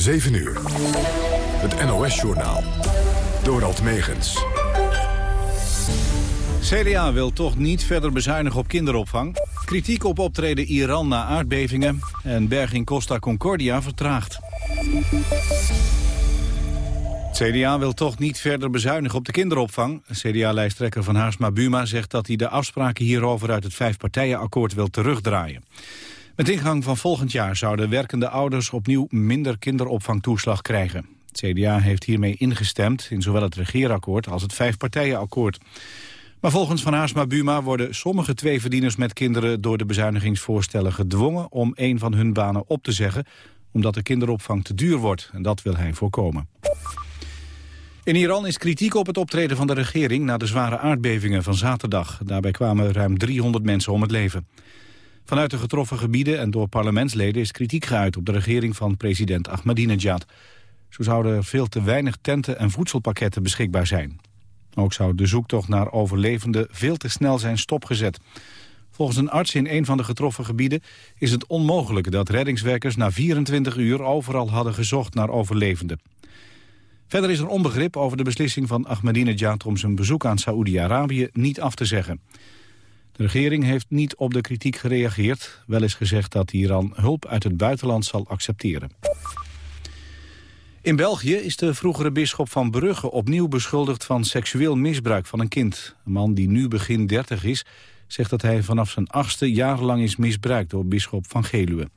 7 uur. Het NOS-journaal. Dorald Megens. CDA wil toch niet verder bezuinigen op kinderopvang. Kritiek op optreden Iran na aardbevingen. En berging Costa Concordia vertraagt. CDA wil toch niet verder bezuinigen op de kinderopvang. CDA-lijsttrekker van Haarsma Buma zegt dat hij de afspraken hierover uit het vijfpartijenakkoord wil terugdraaien. Met ingang van volgend jaar zouden werkende ouders opnieuw minder kinderopvangtoeslag krijgen. Het CDA heeft hiermee ingestemd in zowel het regeerakkoord als het vijfpartijenakkoord. Maar volgens Van Haarsma Buma worden sommige tweeverdieners met kinderen door de bezuinigingsvoorstellen gedwongen om een van hun banen op te zeggen, omdat de kinderopvang te duur wordt. En dat wil hij voorkomen. In Iran is kritiek op het optreden van de regering na de zware aardbevingen van zaterdag. Daarbij kwamen ruim 300 mensen om het leven. Vanuit de getroffen gebieden en door parlementsleden is kritiek geuit op de regering van president Ahmadinejad. Zo zouden er veel te weinig tenten en voedselpakketten beschikbaar zijn. Ook zou de zoektocht naar overlevenden veel te snel zijn stopgezet. Volgens een arts in een van de getroffen gebieden is het onmogelijk dat reddingswerkers na 24 uur overal hadden gezocht naar overlevenden. Verder is er onbegrip over de beslissing van Ahmadinejad om zijn bezoek aan Saoedi-Arabië niet af te zeggen. De regering heeft niet op de kritiek gereageerd. Wel is gezegd dat Iran hulp uit het buitenland zal accepteren. In België is de vroegere bisschop van Brugge opnieuw beschuldigd van seksueel misbruik van een kind. Een man die nu begin 30 is, zegt dat hij vanaf zijn achtste jarenlang is misbruikt door bisschop van Geluwe.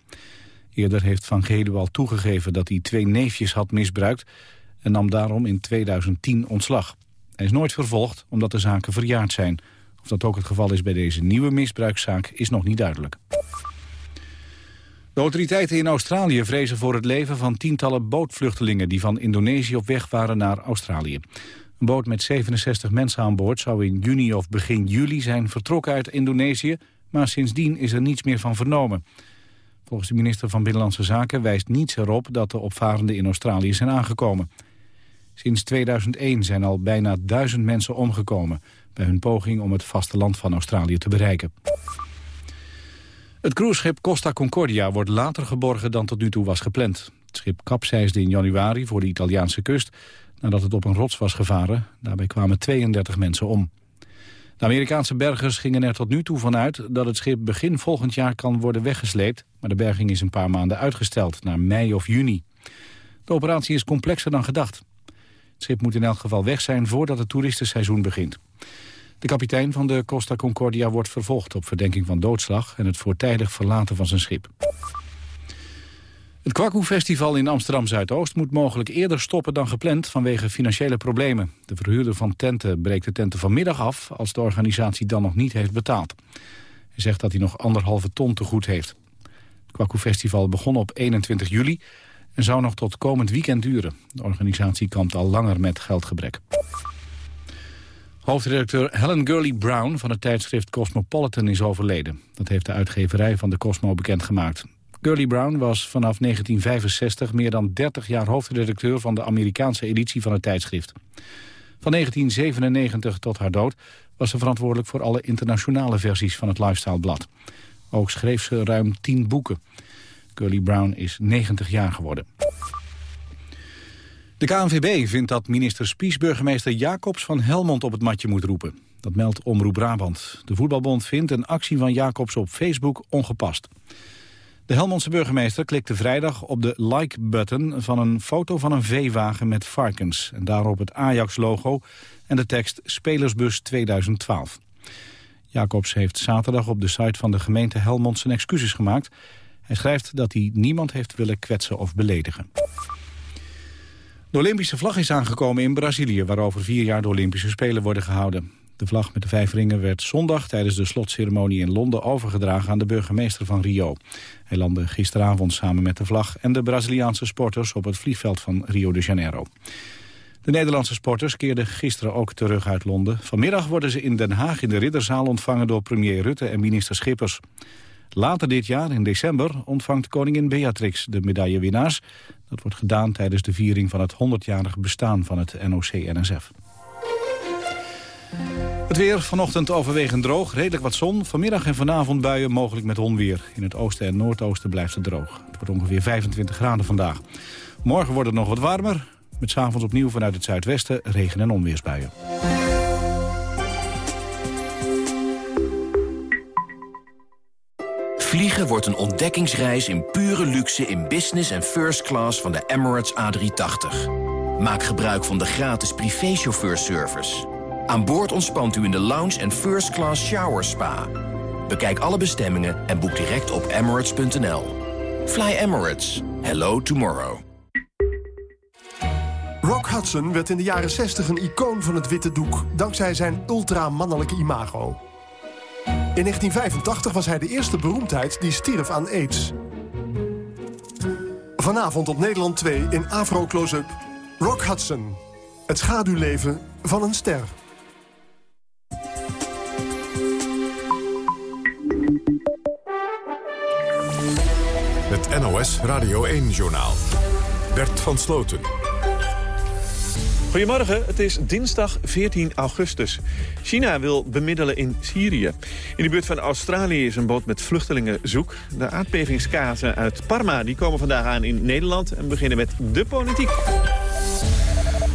Eerder heeft Van Geluwe al toegegeven dat hij twee neefjes had misbruikt en nam daarom in 2010 ontslag. Hij is nooit vervolgd omdat de zaken verjaard zijn. Of dat ook het geval is bij deze nieuwe misbruikszaak is nog niet duidelijk. De autoriteiten in Australië vrezen voor het leven van tientallen bootvluchtelingen... die van Indonesië op weg waren naar Australië. Een boot met 67 mensen aan boord zou in juni of begin juli zijn vertrokken uit Indonesië... maar sindsdien is er niets meer van vernomen. Volgens de minister van Binnenlandse Zaken wijst niets erop... dat de opvarenden in Australië zijn aangekomen. Sinds 2001 zijn al bijna duizend mensen omgekomen... bij hun poging om het vasteland van Australië te bereiken. Het cruiseschip Costa Concordia wordt later geborgen dan tot nu toe was gepland. Het schip kapseisde in januari voor de Italiaanse kust... nadat het op een rots was gevaren. Daarbij kwamen 32 mensen om. De Amerikaanse bergers gingen er tot nu toe vanuit dat het schip begin volgend jaar kan worden weggesleept, maar de berging is een paar maanden uitgesteld, naar mei of juni. De operatie is complexer dan gedacht. Het schip moet in elk geval weg zijn voordat het toeristenseizoen begint. De kapitein van de Costa Concordia wordt vervolgd op verdenking van doodslag... en het voortijdig verlaten van zijn schip. Het Kwaku-festival in Amsterdam-Zuidoost moet mogelijk eerder stoppen dan gepland vanwege financiële problemen. De verhuurder van tenten breekt de tenten vanmiddag af als de organisatie dan nog niet heeft betaald. Hij zegt dat hij nog anderhalve ton te goed heeft. Het Kwaku-festival begon op 21 juli en zou nog tot komend weekend duren. De organisatie kampt al langer met geldgebrek. Hoofdredacteur Helen Gurley Brown van het tijdschrift Cosmopolitan is overleden. Dat heeft de uitgeverij van de Cosmo bekendgemaakt. Gurley Brown was vanaf 1965 meer dan 30 jaar hoofdredacteur van de Amerikaanse editie van het tijdschrift. Van 1997 tot haar dood was ze verantwoordelijk voor alle internationale versies van het Lifestyle-blad. Ook schreef ze ruim 10 boeken. Gurley Brown is 90 jaar geworden. De KNVB vindt dat minister Spies burgemeester Jacobs van Helmond op het matje moet roepen. Dat meldt Omroep Brabant. De voetbalbond vindt een actie van Jacobs op Facebook ongepast. De Helmondse burgemeester klikte vrijdag op de like-button van een foto van een veewagen met varkens. En daarop het Ajax-logo en de tekst Spelersbus 2012. Jacobs heeft zaterdag op de site van de gemeente Helmond zijn excuses gemaakt. Hij schrijft dat hij niemand heeft willen kwetsen of beledigen. De Olympische vlag is aangekomen in Brazilië... waar over vier jaar de Olympische Spelen worden gehouden. De vlag met de vijf ringen werd zondag tijdens de slotceremonie in Londen overgedragen aan de burgemeester van Rio. Hij landde gisteravond samen met de vlag en de Braziliaanse sporters op het vliegveld van Rio de Janeiro. De Nederlandse sporters keerden gisteren ook terug uit Londen. Vanmiddag worden ze in Den Haag in de Ridderzaal ontvangen door premier Rutte en minister Schippers. Later dit jaar, in december, ontvangt koningin Beatrix de medaillewinnaars. Dat wordt gedaan tijdens de viering van het 100-jarig bestaan van het NOC-NSF. Het weer vanochtend overwegend droog, redelijk wat zon. Vanmiddag en vanavond buien, mogelijk met onweer. In het oosten en noordoosten blijft het droog. Het wordt ongeveer 25 graden vandaag. Morgen wordt het nog wat warmer. Met s'avonds opnieuw vanuit het zuidwesten regen- en onweersbuien. Vliegen wordt een ontdekkingsreis in pure luxe in business en first class van de Emirates A380. Maak gebruik van de gratis privéchauffeurservice. Aan boord ontspant u in de lounge en first class shower spa. Bekijk alle bestemmingen en boek direct op emirates.nl. Fly Emirates. Hello tomorrow. Rock Hudson werd in de jaren 60 een icoon van het witte doek... dankzij zijn ultramannelijke imago. In 1985 was hij de eerste beroemdheid die stierf aan aids. Vanavond op Nederland 2 in Afro Close-up. Rock Hudson. Het schaduwleven van een ster. Het NOS Radio 1-journaal. Bert van Sloten. Goedemorgen, het is dinsdag 14 augustus. China wil bemiddelen in Syrië. In de buurt van Australië is een boot met vluchtelingen zoek. De aardbevingskazen uit Parma die komen vandaag aan in Nederland... en beginnen met de politiek.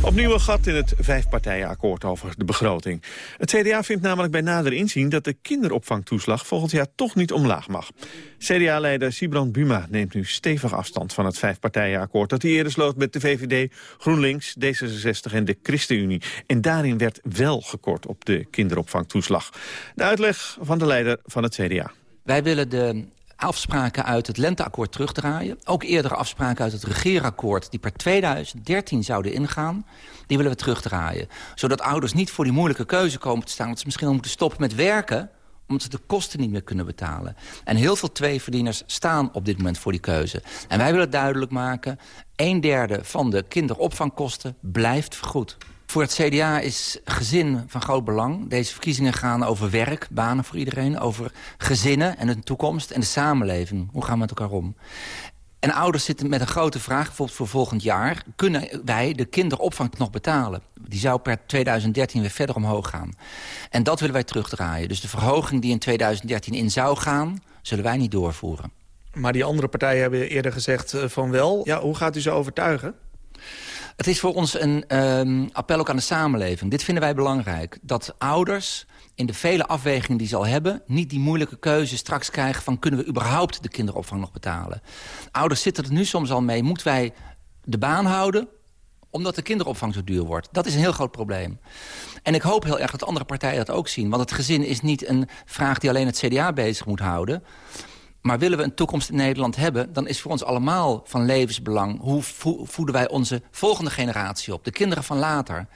Opnieuw een gat in het vijfpartijenakkoord over de begroting. Het CDA vindt namelijk bij nader inzien dat de kinderopvangtoeslag volgend jaar toch niet omlaag mag. CDA-leider Sibrand Buma neemt nu stevig afstand van het vijfpartijenakkoord dat hij eerder sloot met de VVD, GroenLinks, D66 en de ChristenUnie. En daarin werd wel gekort op de kinderopvangtoeslag. De uitleg van de leider van het CDA. Wij willen de afspraken uit het lenteakkoord terugdraaien. Ook eerdere afspraken uit het regeerakkoord... die per 2013 zouden ingaan, die willen we terugdraaien. Zodat ouders niet voor die moeilijke keuze komen te staan... dat ze misschien moeten stoppen met werken omdat ze de kosten niet meer kunnen betalen. En heel veel tweeverdieners staan op dit moment voor die keuze. En wij willen duidelijk maken... een derde van de kinderopvangkosten blijft vergoed. Voor het CDA is gezin van groot belang. Deze verkiezingen gaan over werk, banen voor iedereen... over gezinnen en hun toekomst en de samenleving. Hoe gaan we met elkaar om? En ouders zitten met een grote vraag, bijvoorbeeld voor volgend jaar... kunnen wij de kinderopvang nog betalen? Die zou per 2013 weer verder omhoog gaan. En dat willen wij terugdraaien. Dus de verhoging die in 2013 in zou gaan... zullen wij niet doorvoeren. Maar die andere partijen hebben eerder gezegd eh, van wel. Ja, hoe gaat u ze overtuigen? Het is voor ons een um, appel ook aan de samenleving. Dit vinden wij belangrijk. Dat ouders in de vele afwegingen die ze al hebben... niet die moeilijke keuze straks krijgen van... kunnen we überhaupt de kinderopvang nog betalen? Ouders zitten er nu soms al mee. Moeten wij de baan houden omdat de kinderopvang zo duur wordt. Dat is een heel groot probleem. En ik hoop heel erg dat andere partijen dat ook zien. Want het gezin is niet een vraag die alleen het CDA bezig moet houden. Maar willen we een toekomst in Nederland hebben... dan is voor ons allemaal van levensbelang... hoe voeden wij onze volgende generatie op, de kinderen van later.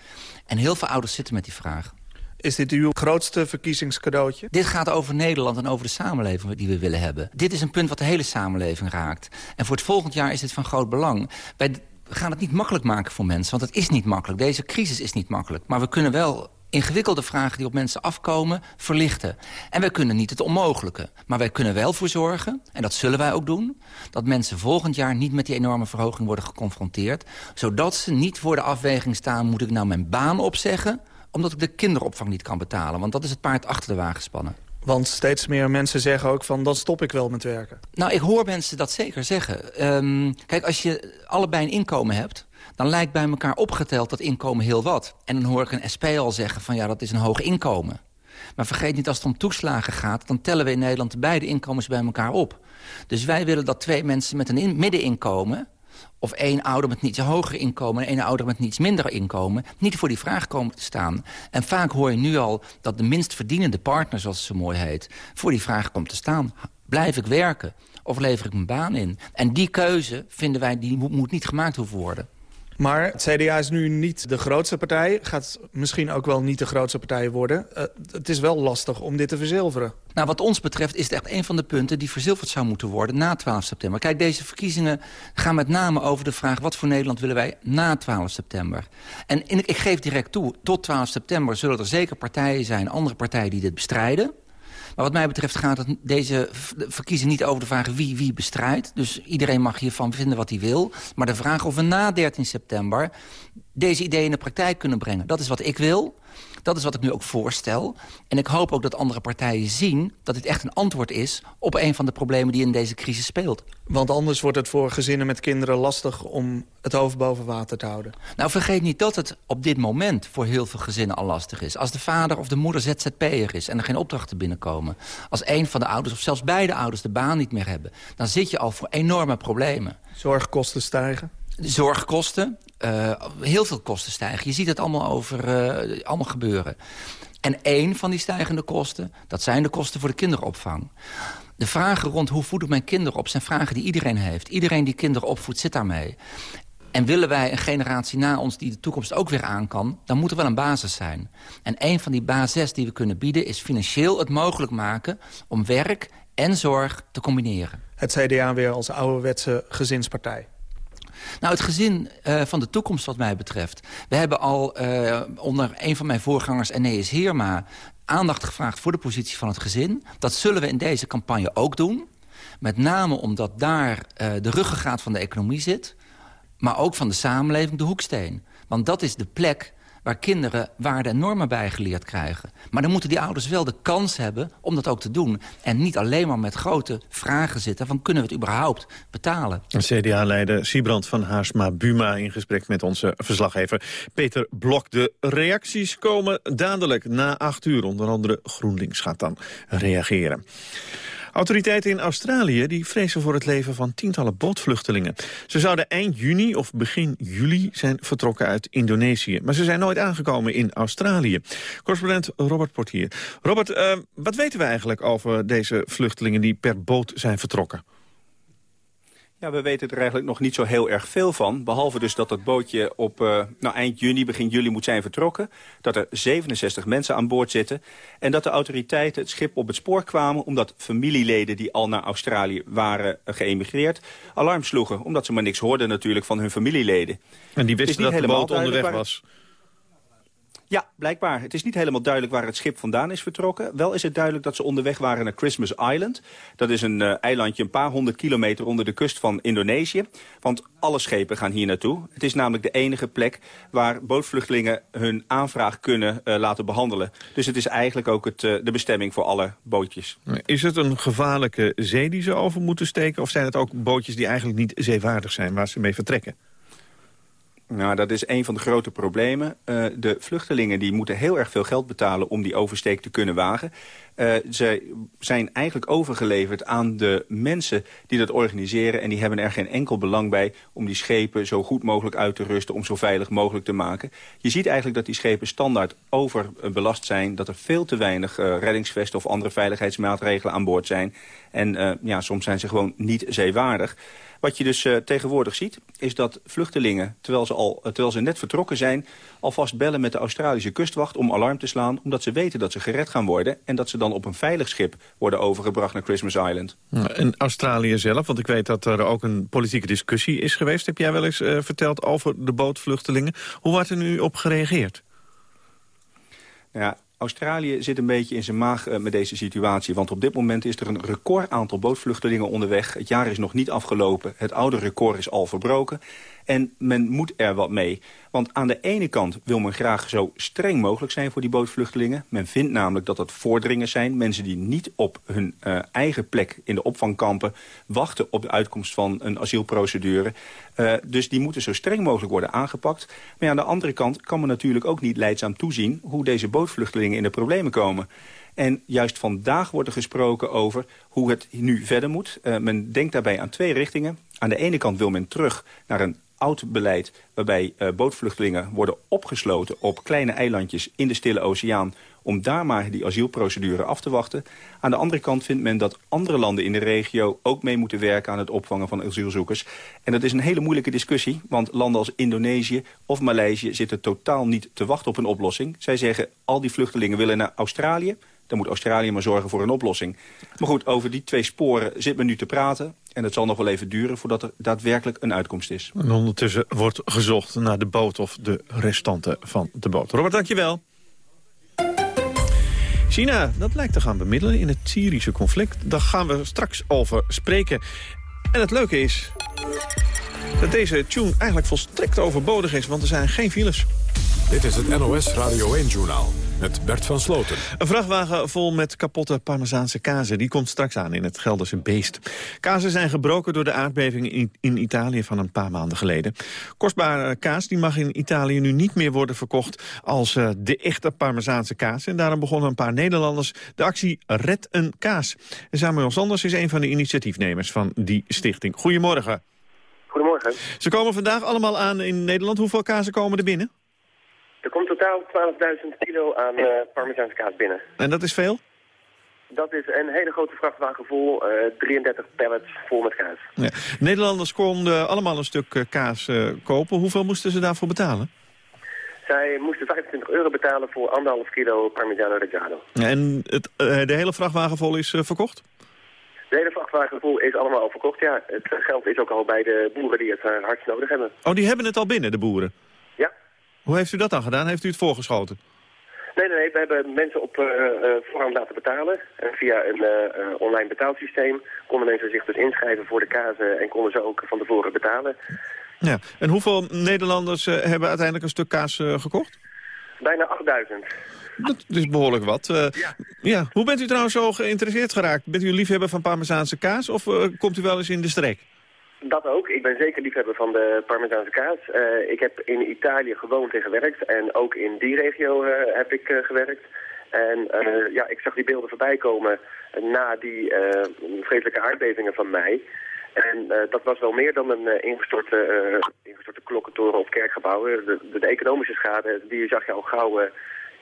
En heel veel ouders zitten met die vraag. Is dit uw grootste verkiezingscadeautje? Dit gaat over Nederland en over de samenleving die we willen hebben. Dit is een punt wat de hele samenleving raakt. En voor het volgend jaar is dit van groot belang. Wij gaan het niet makkelijk maken voor mensen, want het is niet makkelijk. Deze crisis is niet makkelijk. Maar we kunnen wel ingewikkelde vragen die op mensen afkomen verlichten. En wij kunnen niet het onmogelijke. Maar wij kunnen wel voor zorgen, en dat zullen wij ook doen... dat mensen volgend jaar niet met die enorme verhoging worden geconfronteerd... zodat ze niet voor de afweging staan... moet ik nou mijn baan opzeggen omdat ik de kinderopvang niet kan betalen. Want dat is het paard achter de wagen spannen. Want steeds meer mensen zeggen ook van, dan stop ik wel met werken. Nou, ik hoor mensen dat zeker zeggen. Um, kijk, als je allebei een inkomen hebt dan lijkt bij elkaar opgeteld dat inkomen heel wat. En dan hoor ik een SP al zeggen van ja, dat is een hoog inkomen. Maar vergeet niet, als het om toeslagen gaat... dan tellen we in Nederland beide inkomens bij elkaar op. Dus wij willen dat twee mensen met een middeninkomen... of één ouder met iets hoger inkomen... en één ouder met iets minder inkomen... niet voor die vraag komen te staan. En vaak hoor je nu al dat de minst verdienende partner... zoals zo mooi heet, voor die vraag komt te staan. Blijf ik werken of lever ik mijn baan in? En die keuze, vinden wij, die moet niet gemaakt hoeven worden. Maar het CDA is nu niet de grootste partij. Gaat misschien ook wel niet de grootste partij worden. Uh, het is wel lastig om dit te verzilveren. Nou, wat ons betreft is het echt een van de punten die verzilverd zou moeten worden na 12 september. Kijk, deze verkiezingen gaan met name over de vraag... wat voor Nederland willen wij na 12 september? En ik geef direct toe, tot 12 september zullen er zeker partijen zijn... andere partijen die dit bestrijden. Maar wat mij betreft gaat het deze verkiezing niet over de vraag wie wie bestrijdt. Dus iedereen mag hiervan vinden wat hij wil. Maar de vraag of we na 13 september deze ideeën in de praktijk kunnen brengen. Dat is wat ik wil. Dat is wat ik nu ook voorstel. En ik hoop ook dat andere partijen zien dat dit echt een antwoord is... op een van de problemen die in deze crisis speelt. Want anders wordt het voor gezinnen met kinderen lastig om het hoofd boven water te houden. Nou, vergeet niet dat het op dit moment voor heel veel gezinnen al lastig is. Als de vader of de moeder ZZP'er is en er geen opdrachten binnenkomen. Als een van de ouders of zelfs beide ouders de baan niet meer hebben. Dan zit je al voor enorme problemen. Zorgkosten stijgen? Zorgkosten, uh, heel veel kosten stijgen. Je ziet het allemaal, over, uh, allemaal gebeuren. En één van die stijgende kosten, dat zijn de kosten voor de kinderopvang. De vragen rond hoe voed ik mijn kinderen op... zijn vragen die iedereen heeft. Iedereen die kinderen opvoedt zit daarmee. En willen wij een generatie na ons die de toekomst ook weer aan kan... dan moet er wel een basis zijn. En een van die basis die we kunnen bieden... is financieel het mogelijk maken om werk en zorg te combineren. Het CDA weer als ouderwetse gezinspartij. Nou, het gezin uh, van de toekomst wat mij betreft. We hebben al uh, onder een van mijn voorgangers, Eneas Heerma... aandacht gevraagd voor de positie van het gezin. Dat zullen we in deze campagne ook doen. Met name omdat daar uh, de ruggengraat van de economie zit... maar ook van de samenleving de hoeksteen. Want dat is de plek waar kinderen waarden en normen bijgeleerd krijgen. Maar dan moeten die ouders wel de kans hebben om dat ook te doen. En niet alleen maar met grote vragen zitten van kunnen we het überhaupt betalen. CDA-leider Siebrand van Haarsma-Buma in gesprek met onze verslaggever Peter Blok. De reacties komen dadelijk na acht uur. Onder andere GroenLinks gaat dan reageren. Autoriteiten in Australië die vrezen voor het leven van tientallen bootvluchtelingen. Ze zouden eind juni of begin juli zijn vertrokken uit Indonesië. Maar ze zijn nooit aangekomen in Australië. Correspondent Robert Portier. Robert, uh, wat weten we eigenlijk over deze vluchtelingen die per boot zijn vertrokken? Ja, we weten er eigenlijk nog niet zo heel erg veel van. Behalve dus dat het bootje op uh, nou, eind juni, begin juli moet zijn vertrokken. Dat er 67 mensen aan boord zitten. En dat de autoriteiten het schip op het spoor kwamen... omdat familieleden die al naar Australië waren geëmigreerd... alarm sloegen, omdat ze maar niks hoorden natuurlijk van hun familieleden. En die wisten dat de boot onderweg was? Ja, blijkbaar. Het is niet helemaal duidelijk waar het schip vandaan is vertrokken. Wel is het duidelijk dat ze onderweg waren naar Christmas Island. Dat is een uh, eilandje een paar honderd kilometer onder de kust van Indonesië. Want alle schepen gaan hier naartoe. Het is namelijk de enige plek waar bootvluchtelingen hun aanvraag kunnen uh, laten behandelen. Dus het is eigenlijk ook het, uh, de bestemming voor alle bootjes. Is het een gevaarlijke zee die ze over moeten steken? Of zijn het ook bootjes die eigenlijk niet zeewaardig zijn waar ze mee vertrekken? Nou, dat is een van de grote problemen. Uh, de vluchtelingen die moeten heel erg veel geld betalen om die oversteek te kunnen wagen. Uh, ze zijn eigenlijk overgeleverd aan de mensen die dat organiseren... en die hebben er geen enkel belang bij om die schepen zo goed mogelijk uit te rusten... om zo veilig mogelijk te maken. Je ziet eigenlijk dat die schepen standaard overbelast zijn... dat er veel te weinig uh, reddingsvesten of andere veiligheidsmaatregelen aan boord zijn. En ja, soms zijn ze gewoon niet zeewaardig. Wat je dus uh, tegenwoordig ziet, is dat vluchtelingen, terwijl ze, al, terwijl ze net vertrokken zijn... alvast bellen met de Australische kustwacht om alarm te slaan... omdat ze weten dat ze gered gaan worden... en dat ze dan op een veilig schip worden overgebracht naar Christmas Island. En Australië zelf, want ik weet dat er ook een politieke discussie is geweest... heb jij wel eens uh, verteld over de bootvluchtelingen. Hoe wordt er nu op gereageerd? Ja, Australië zit een beetje in zijn maag uh, met deze situatie. Want op dit moment is er een record aantal bootvluchtelingen onderweg. Het jaar is nog niet afgelopen. Het oude record is al verbroken. En men moet er wat mee. Want aan de ene kant wil men graag zo streng mogelijk zijn voor die bootvluchtelingen. Men vindt namelijk dat dat voordringers zijn. Mensen die niet op hun uh, eigen plek in de opvangkampen wachten op de uitkomst van een asielprocedure. Uh, dus die moeten zo streng mogelijk worden aangepakt. Maar aan de andere kant kan men natuurlijk ook niet leidzaam toezien hoe deze bootvluchtelingen in de problemen komen. En juist vandaag wordt er gesproken over hoe het nu verder moet. Uh, men denkt daarbij aan twee richtingen. Aan de ene kant wil men terug naar een oud beleid waarbij uh, bootvluchtelingen worden opgesloten op kleine eilandjes in de Stille Oceaan om daar maar die asielprocedure af te wachten. Aan de andere kant vindt men dat andere landen in de regio ook mee moeten werken aan het opvangen van asielzoekers. En dat is een hele moeilijke discussie, want landen als Indonesië of Maleisië zitten totaal niet te wachten op een oplossing. Zij zeggen al die vluchtelingen willen naar Australië, dan moet Australië maar zorgen voor een oplossing. Maar goed, over die twee sporen zit men nu te praten. En het zal nog wel even duren voordat er daadwerkelijk een uitkomst is. En ondertussen wordt gezocht naar de boot of de restanten van de boot. Robert, dankjewel. China, dat lijkt te gaan bemiddelen in het Syrische conflict. Daar gaan we straks over spreken. En het leuke is dat deze tune eigenlijk volstrekt overbodig is, want er zijn geen files. Dit is het NOS Radio 1-journaal met Bert van Sloten. Een vrachtwagen vol met kapotte Parmezaanse kazen. Die komt straks aan in het Gelderse Beest. Kazen zijn gebroken door de aardbeving in, in Italië van een paar maanden geleden. Kostbare kaas die mag in Italië nu niet meer worden verkocht als uh, de echte Parmezaanse kaas. En daarom begonnen een paar Nederlanders de actie Red een Kaas. En Samuel Sanders is een van de initiatiefnemers van die stichting. Goedemorgen. Goedemorgen. Ze komen vandaag allemaal aan in Nederland. Hoeveel kazen komen er binnen? Er komt totaal 12.000 kilo aan uh, Parmezaanse kaas binnen. En dat is veel? Dat is een hele grote vrachtwagen vol, uh, 33 pallets vol met kaas. Ja. Nederlanders konden allemaal een stuk uh, kaas uh, kopen. Hoeveel moesten ze daarvoor betalen? Zij moesten 25 euro betalen voor anderhalf kilo Parmigiano Reggiano. En het, de hele vrachtwagen vol is verkocht? De hele vrachtwagen vol is allemaal al verkocht, ja. Het geld is ook al bij de boeren die het hardst nodig hebben. Oh, die hebben het al binnen, de boeren? Hoe heeft u dat dan gedaan? Heeft u het voorgeschoten? Nee, nee, nee. We hebben mensen op uh, voorhand laten betalen. En via een uh, online betaalsysteem konden mensen zich dus inschrijven voor de kazen... en konden ze ook van tevoren betalen. Ja. En hoeveel Nederlanders hebben uiteindelijk een stuk kaas gekocht? Bijna 8000. Dat is behoorlijk wat. ja. ja. Hoe bent u trouwens zo geïnteresseerd geraakt? Bent u liefhebber van Parmezaanse kaas of komt u wel eens in de streek? Dat ook. Ik ben zeker liefhebber van de Parmezaanse kaas. Uh, ik heb in Italië gewoond en gewerkt. En ook in die regio uh, heb ik uh, gewerkt. En ja, ik zag die beelden voorbij komen na die vreselijke aardbevingen van mei. En dat was wel meer dan een ingestorte, ingestorte klokkentoren of kerkgebouwen. De, de, de, economische schade, die zag je al gauw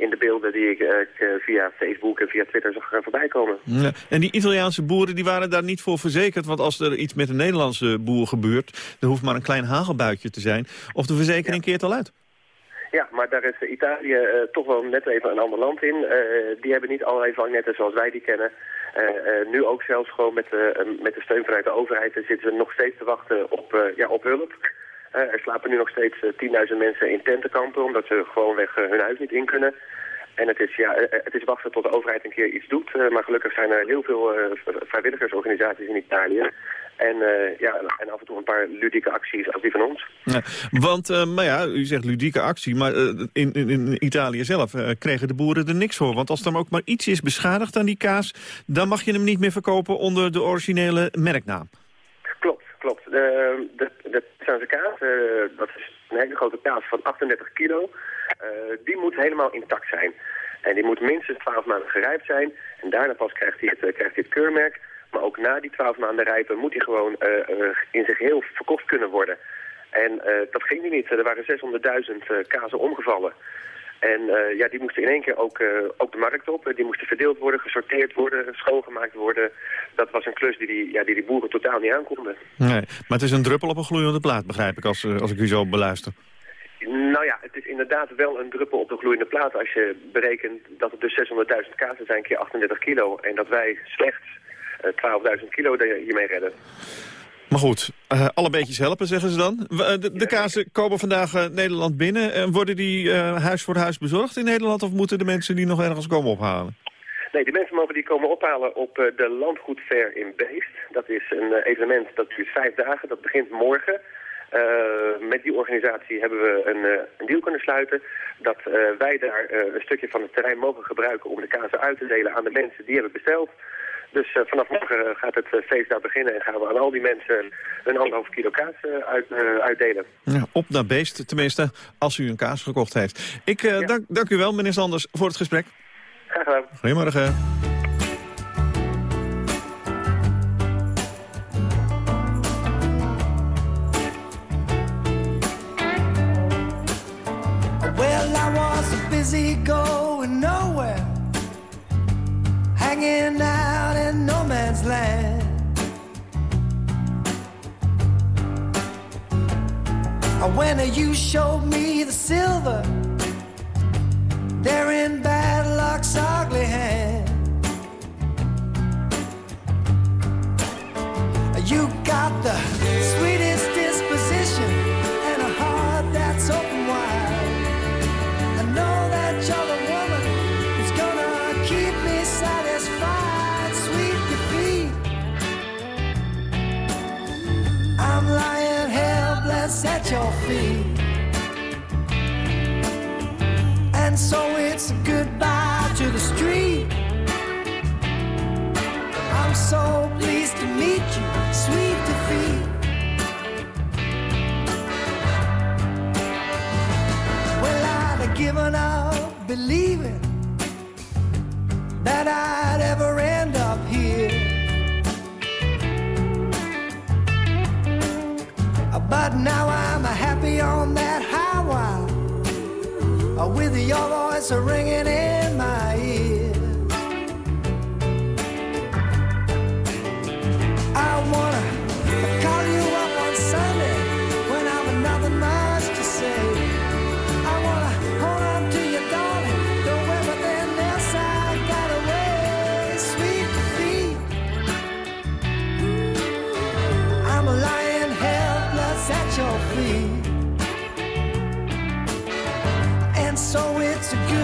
in de beelden die ik uh, via Facebook en via Twitter zag voorbij komen. Ja. En die Italiaanse boeren die waren daar niet voor verzekerd. Want als er iets met een Nederlandse boer gebeurt... dan hoeft maar een klein hagelbuitje te zijn. Of de verzekering ja. keert al uit. Ja, maar daar is Italië uh, toch wel net even een ander land in. Uh, die hebben niet allerlei vangnetten zoals wij die kennen. Uh, nu ook zelfs gewoon met, met de steun vanuit de overheid zitten ze nog steeds te wachten op, ja, op hulp. Er slapen nu nog steeds 10.000 mensen in tentenkampen omdat ze gewoonweg hun huis niet in kunnen. En het is, ja, het is wachten tot de overheid een keer iets doet. Maar gelukkig zijn er heel veel vrijwilligersorganisaties in Italië. En, uh, ja, en af en toe een paar ludieke acties als die van ons. Want, maar ja, u zegt ludieke actie, maar in, in, in, Italië zelf kregen de boeren er niks voor. Want als er ook maar iets is beschadigd aan die kaas... dan mag je hem niet meer verkopen onder de originele merknaam. Klopt. De, de, de Pizzaanse kaas, dat is een hele grote kaas van 38 kilo... Uh, die moet helemaal intact zijn. En die moet minstens 12 maanden gerijpt zijn. En daarna pas krijgt hij het, uh, krijgt hij het keurmerk. Maar ook na die 12 maanden rijpen moet hij gewoon in zich heel verkocht kunnen worden. En dat ging niet. Er waren 600.000 kazen omgevallen. En ja, die moesten in één keer ook, ook de markt op. Die moesten verdeeld worden, gesorteerd worden, schoongemaakt worden. Dat was een klus die die, ja, die, die boeren totaal niet aankonden. Nee, maar het is een druppel op een gloeiende plaat, begrijp ik, als, als ik u zo beluister. Nou ja, het is inderdaad wel een druppel op de gloeiende plaat als je berekent dat het dus 600.000 kazen zijn keer 38 kilo. En dat wij slechts uh, 12.000 kilo hiermee redden. Maar goed, uh, alle beetjes helpen, zeggen ze dan. De, de kazen komen vandaag uh, Nederland binnen. worden die uh, huis voor huis bezorgd in Nederland... of moeten de mensen die nog ergens komen ophalen? Nee, die mensen mogen die komen ophalen op de Landgoed Fair in Beest. Dat is een evenement dat duurt vijf dagen. Dat begint morgen. Uh, met die organisatie hebben we een, uh, een deal kunnen sluiten dat uh, wij daar een stukje van het terrein mogen gebruiken om de kazen uit te delen aan de mensen die hebben besteld. Dus vanaf morgen gaat het feest daar beginnen en gaan we aan al die mensen een anderhalf kilo kaas uit, uitdelen. Ja, op naar beest, tenminste, als u een kaas gekocht heeft. Ik ja. dank, dank u wel, meneer Sanders, voor het gesprek. Graag gedaan. Goedemorgen. Showed me so it's a goodbye to the street. I'm so pleased to meet you, sweet defeat. Well, I'd have given up believing that I'd ever end up here. But now I'm happy on that with your voice ringing in my ear. So it's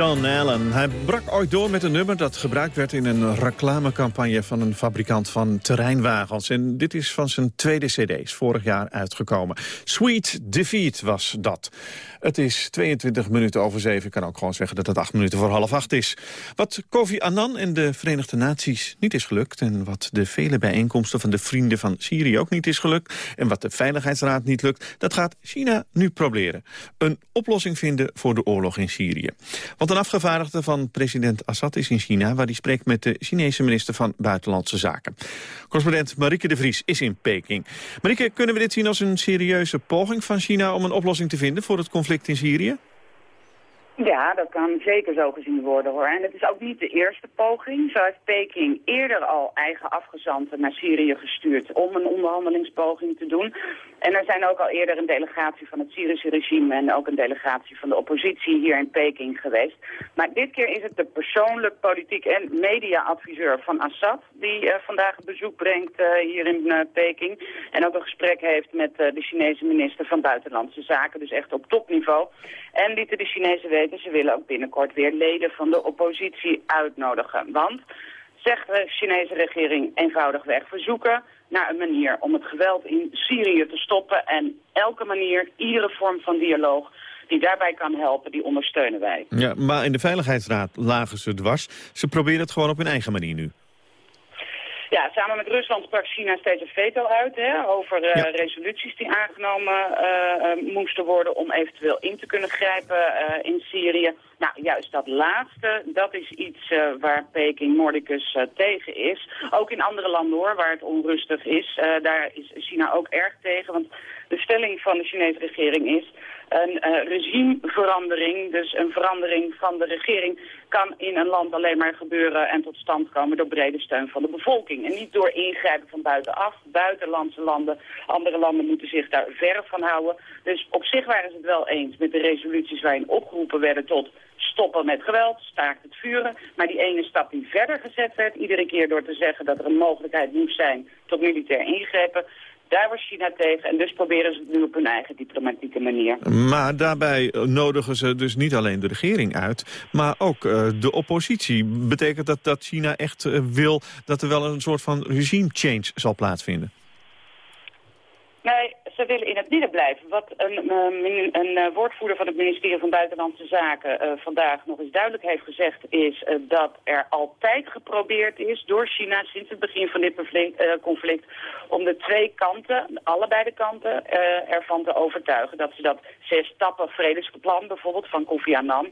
John Allen. Hij brak ooit door met een nummer dat gebruikt werd in een reclamecampagne van een fabrikant van terreinwagens. En dit is van zijn tweede cd, is vorig jaar uitgekomen. Sweet Defeat was dat. Het is 22 minuten over zeven. Ik kan ook gewoon zeggen dat het 8 minuten voor half acht is. Wat Kofi Annan en de Verenigde Naties niet is gelukt... en wat de vele bijeenkomsten van de vrienden van Syrië ook niet is gelukt... en wat de Veiligheidsraad niet lukt, dat gaat China nu proberen. Een oplossing vinden voor de oorlog in Syrië. Want een afgevaardigde van president Assad is in China... waar hij spreekt met de Chinese minister van Buitenlandse Zaken. Correspondent Marieke de Vries is in Peking. Marieke, kunnen we dit zien als een serieuze poging van China... om een oplossing te vinden voor het conflict in Syrië? Ja, dat kan zeker zo gezien worden hoor. En het is ook niet de eerste poging. Zo heeft Peking eerder al eigen afgezanten naar Syrië gestuurd om een onderhandelingspoging te doen. En er zijn ook al eerder een delegatie van het Syrische regime en ook een delegatie van de oppositie hier in Peking geweest. Maar dit keer is het de persoonlijk politiek en mediaadviseur van Assad die eh, vandaag een bezoek brengt eh, hier in eh, Peking. En ook een gesprek heeft met de Chinese minister van Buitenlandse Zaken, dus echt op topniveau. En lieten de Chinezen weten, ze willen ook binnenkort weer leden van de oppositie uitnodigen. Want, zegt de Chinese regering eenvoudigweg, verzoeken naar een manier om het geweld in Syrië te stoppen. En elke manier, iedere vorm van dialoog die daarbij kan helpen, die ondersteunen wij. Ja, maar in de Veiligheidsraad lagen ze dwars. Ze proberen het gewoon op hun eigen manier nu. Ja, samen met Rusland sprak China steeds een veto uit hè, over eh, Ja. resoluties die aangenomen eh, eh, moesten worden om eventueel in te kunnen grijpen in Syrië. Nou, juist dat laatste, dat is iets waar Peking Mordicus tegen is. Ook in andere landen hoor, waar het onrustig is, daar is China ook erg tegen. Want de stelling van de Chinese regering is een eh, regimeverandering, dus een verandering van de regering, kan in een land alleen maar gebeuren en tot stand komen door brede steun van de bevolking. En niet door ingrijpen van buitenaf. Buitenlandse landen, andere landen moeten zich daar ver van houden. Dus op zich waren ze het wel eens met de resoluties waarin opgeroepen werden tot stoppen met geweld, staakt het vuren. Maar die ene stap die verder gezet werd, iedere keer door te zeggen dat er een mogelijkheid moest zijn tot militair ingrepen, daar was China tegen en dus proberen ze het nu op hun eigen diplomatieke manier. Maar daarbij nodigen ze dus niet alleen de regering uit, maar ook uh, de oppositie. Betekent dat dat China echt uh, wil dat er wel een soort van regime change zal plaatsvinden? Nee, ze willen in het midden blijven. Wat een, een, een uh, woordvoerder van het ministerie van Buitenlandse Zaken uh, vandaag nog eens duidelijk heeft gezegd... is uh, dat er altijd geprobeerd is door China sinds het begin van dit conflict... om de twee kanten, allebei de kanten, ervan te overtuigen... dat ze dat zes stappen vredesplan bijvoorbeeld van Kofi Annan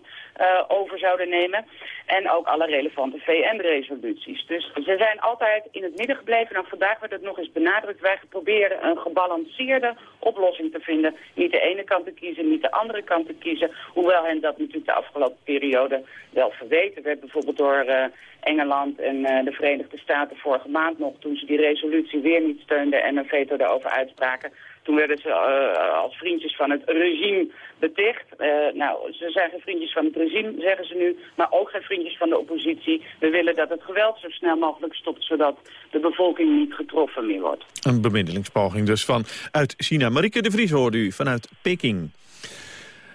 over zouden nemen. En ook alle relevante VN-resoluties. Dus ze zijn altijd in het midden gebleven. En vandaag werd het nog eens benadrukt. Wij proberen een gebalanceerde oplossing te vinden. Niet de ene kant te kiezen, niet de andere kant te kiezen. Hoewel hen dat natuurlijk de afgelopen periode wel verweten werd. Bijvoorbeeld door uh, Engeland en uh, de Verenigde Staten vorige maand nog... toen ze die resolutie weer niet steunden en een veto daarover uitspraken. Toen werden ze uh, als vriendjes van het regime beticht. Uh, nou, ze zijn geen vriendjes van het regime, zeggen ze nu, maar ook geen vriendjes van de oppositie. We willen dat het geweld zo snel mogelijk stopt, zodat de bevolking niet getroffen meer wordt. Een bemiddelingspoging dus van uit China. Marieke de Vries hoorde u vanuit Peking.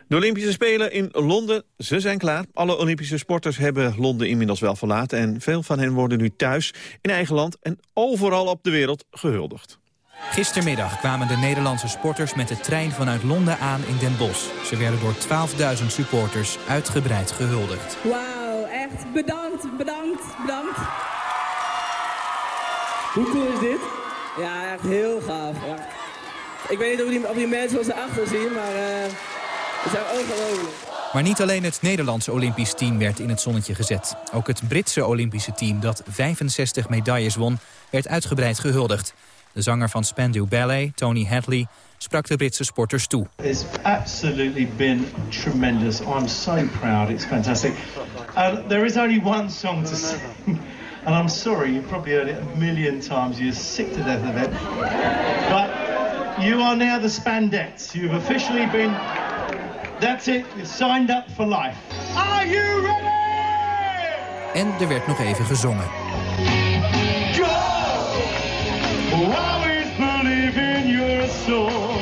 De Olympische Spelen in Londen, ze zijn klaar. Alle Olympische sporters hebben Londen inmiddels wel verlaten... en veel van hen worden nu thuis, in eigen land en overal op de wereld gehuldigd. Gistermiddag kwamen de Nederlandse sporters met de trein vanuit Londen aan in Den Bosch. Ze werden door 12.000 supporters uitgebreid gehuldigd. Wauw, echt bedankt, bedankt, bedankt. Hoe cool is dit? Ja, echt heel gaaf. Ja. Ik weet niet of die, of die mensen ons erachter zien, maar uh, het zijn ongelooflijk. Maar niet alleen het Nederlandse Olympisch team werd in het zonnetje gezet. Ook het Britse Olympische team, dat 65 medailles won, werd uitgebreid gehuldigd. De zanger van Spandau Ballet, Tony Hadley, sprak de Britse sporters toe. It's absolutely been tremendous. I'm so proud. It's fantastic. Uh, there is only one song to sing. And I'm sorry, you've probably heard it a million times. You're sick to death of it. But you are now the Spandettes. You've officially been... That's it. You're signed up for life. Are you ready? En er werd nog even gezongen. Always believe in your soul.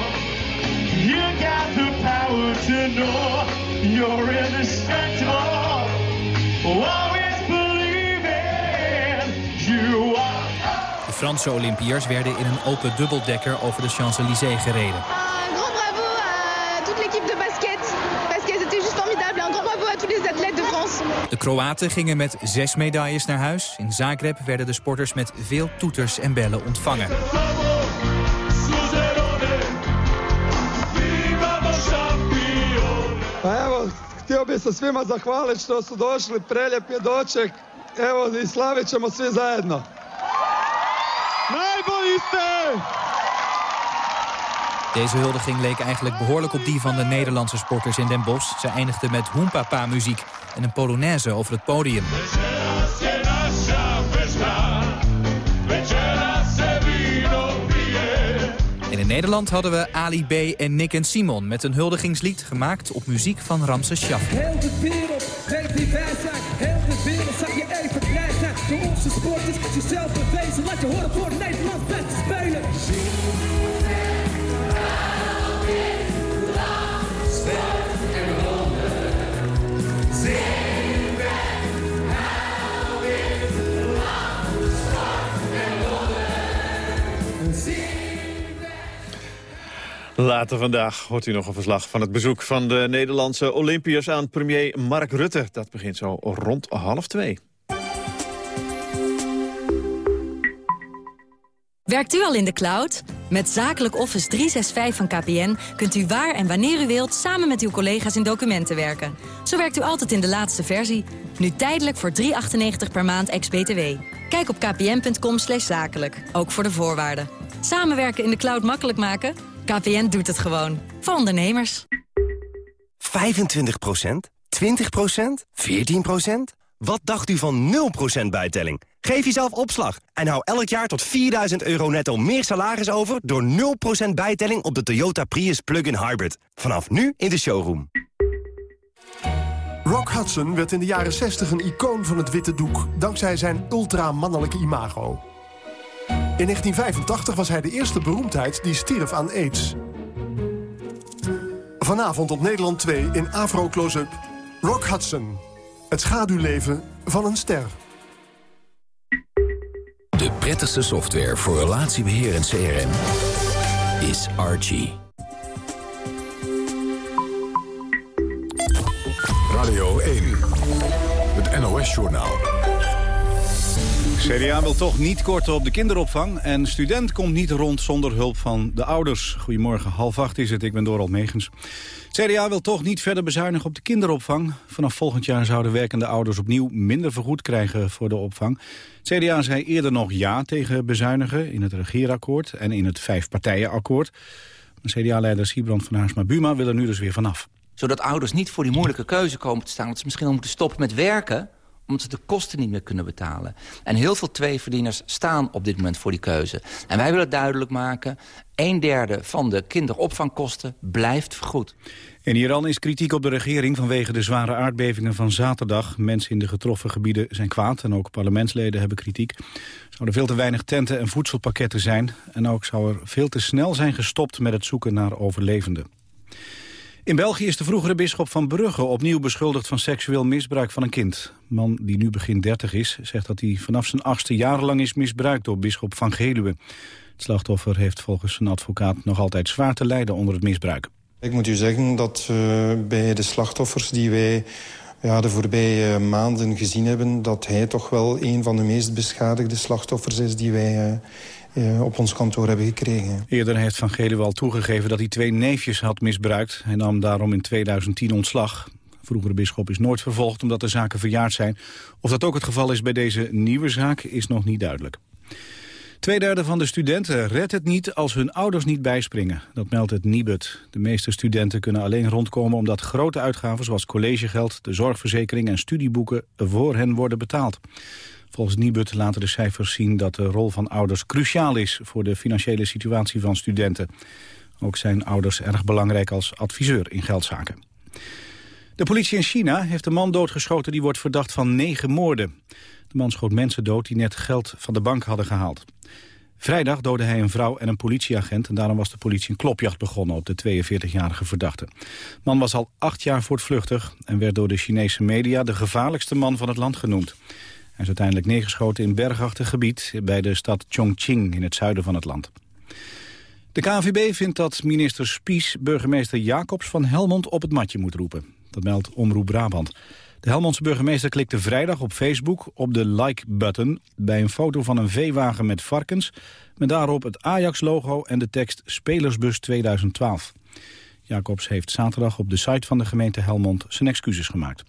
You got the power to know you're indestructible. Always believe in you are. De Franse Olympiërs werden in een open dubbeldekker over de Champs-Élysées gereden. De Kroaten gingen met zes medailles naar huis. In Zagreb werden de sporters met veel toeters en bellen ontvangen. Pa evo, htio bih se svima zahvaliti što su došli, prelijep je doček. Evo i slavit ćemo svi zajedno. Najbolji ste! Deze huldiging leek eigenlijk behoorlijk op die van de Nederlandse sporters in Den Bosch. Ze eindigden met hoempapa-muziek en een polonaise over het podium. En in Nederland hadden we Ali B en Nick en Simon... met een huldigingslied gemaakt op muziek van Ramses Shaffi. Heel de wereld weet wie wij zijn. Heel de wereld zag je even blij zijn. Door onze sporters zichzelf bewezen. Laat je horen voor Nederland Later vandaag hoort u nog een verslag van het bezoek van de Nederlandse Olympiërs aan premier Mark Rutte. Dat begint zo rond half twee. Werkt u al in de cloud? Met Zakelijk Office 365 van KPN kunt u waar en wanneer u wilt... samen met uw collega's in documenten werken. Zo werkt u altijd in de laatste versie. Nu tijdelijk voor 3,98 per maand ex-BTW. Kijk op kpn.com zakelijk, ook voor de voorwaarden. Samenwerken in de cloud makkelijk maken? KPN doet het gewoon. Voor ondernemers. 25% 20% 14% Wat dacht u van 0% bijtelling? Geef jezelf opslag en hou elk jaar tot 4000 euro netto meer salaris over... door 0% bijtelling op de Toyota Prius Plug-in Hybrid. Vanaf nu in de showroom. Rock Hudson werd in de jaren 60 een icoon van het witte doek... dankzij zijn ultramannelijke imago. In 1985 was hij de eerste beroemdheid die stierf aan aids. Vanavond op Nederland 2 in Afro Close-up. Rock Hudson. Het schaduwleven van een ster. De prettigste software voor relatiebeheer en CRM is Archie. Radio 1. Het NOS-journaal. CDA wil toch niet korten op de kinderopvang... en student komt niet rond zonder hulp van de ouders. Goedemorgen, half acht is het, ik ben Dorald Megens. CDA wil toch niet verder bezuinigen op de kinderopvang. Vanaf volgend jaar zouden werkende ouders opnieuw minder vergoed krijgen voor de opvang. CDA zei eerder nog ja tegen bezuinigen in het regeerakkoord en in het vijfpartijenakkoord. CDA-leider Siebrand van Haarsma-Buma wil er nu dus weer vanaf. Zodat ouders niet voor die moeilijke keuze komen te staan... dat ze misschien al moeten stoppen met werken omdat ze de kosten niet meer kunnen betalen. En heel veel tweeverdieners staan op dit moment voor die keuze. En wij willen duidelijk maken... een derde van de kinderopvangkosten blijft vergoed. In Iran is kritiek op de regering vanwege de zware aardbevingen van zaterdag. Mensen in de getroffen gebieden zijn kwaad en ook parlementsleden hebben kritiek. Er zouden veel te weinig tenten en voedselpakketten zijn. En ook zou er veel te snel zijn gestopt met het zoeken naar overlevenden. In België is de vroegere bisschop van Brugge opnieuw beschuldigd van seksueel misbruik van een kind. Man die nu begin 30 is, zegt dat hij vanaf zijn achtste jarenlang is misbruikt door bisschop van Geluwe. Het slachtoffer heeft volgens zijn advocaat nog altijd zwaar te lijden onder het misbruik. Ik moet u zeggen dat uh, bij de slachtoffers die wij ja, de voorbije maanden gezien hebben... dat hij toch wel een van de meest beschadigde slachtoffers is die wij... Uh, uh, op ons kantoor hebben gekregen. Eerder heeft Van Geluwe al toegegeven dat hij twee neefjes had misbruikt. Hij nam daarom in 2010 ontslag. Vroegere bisschop is nooit vervolgd omdat de zaken verjaard zijn. Of dat ook het geval is bij deze nieuwe zaak is nog niet duidelijk. Tweederde van de studenten redt het niet als hun ouders niet bijspringen. Dat meldt het Nibud. De meeste studenten kunnen alleen rondkomen omdat grote uitgaven zoals collegegeld, de zorgverzekering en studieboeken voor hen worden betaald. Volgens Nibud laten de cijfers zien dat de rol van ouders cruciaal is voor de financiële situatie van studenten. Ook zijn ouders erg belangrijk als adviseur in geldzaken. De politie in China heeft een man doodgeschoten die wordt verdacht van negen moorden. De man schoot mensen dood die net geld van de bank hadden gehaald. Vrijdag doodde hij een vrouw en een politieagent... en daarom was de politie een klopjacht begonnen op de 42-jarige verdachte. De man was al acht jaar voortvluchtig... en werd door de Chinese media de gevaarlijkste man van het land genoemd. Hij is uiteindelijk neergeschoten in bergachtig gebied... bij de stad Chongqing in het zuiden van het land. De KNVB vindt dat minister Spies burgemeester Jacobs van Helmond op het matje moet roepen. Dat meldt Omroep Brabant. De Helmondse burgemeester klikte vrijdag op Facebook op de like-button... bij een foto van een veewagen met varkens... met daarop het Ajax-logo en de tekst Spelersbus 2012. Jacobs heeft zaterdag op de site van de gemeente Helmond zijn excuses gemaakt.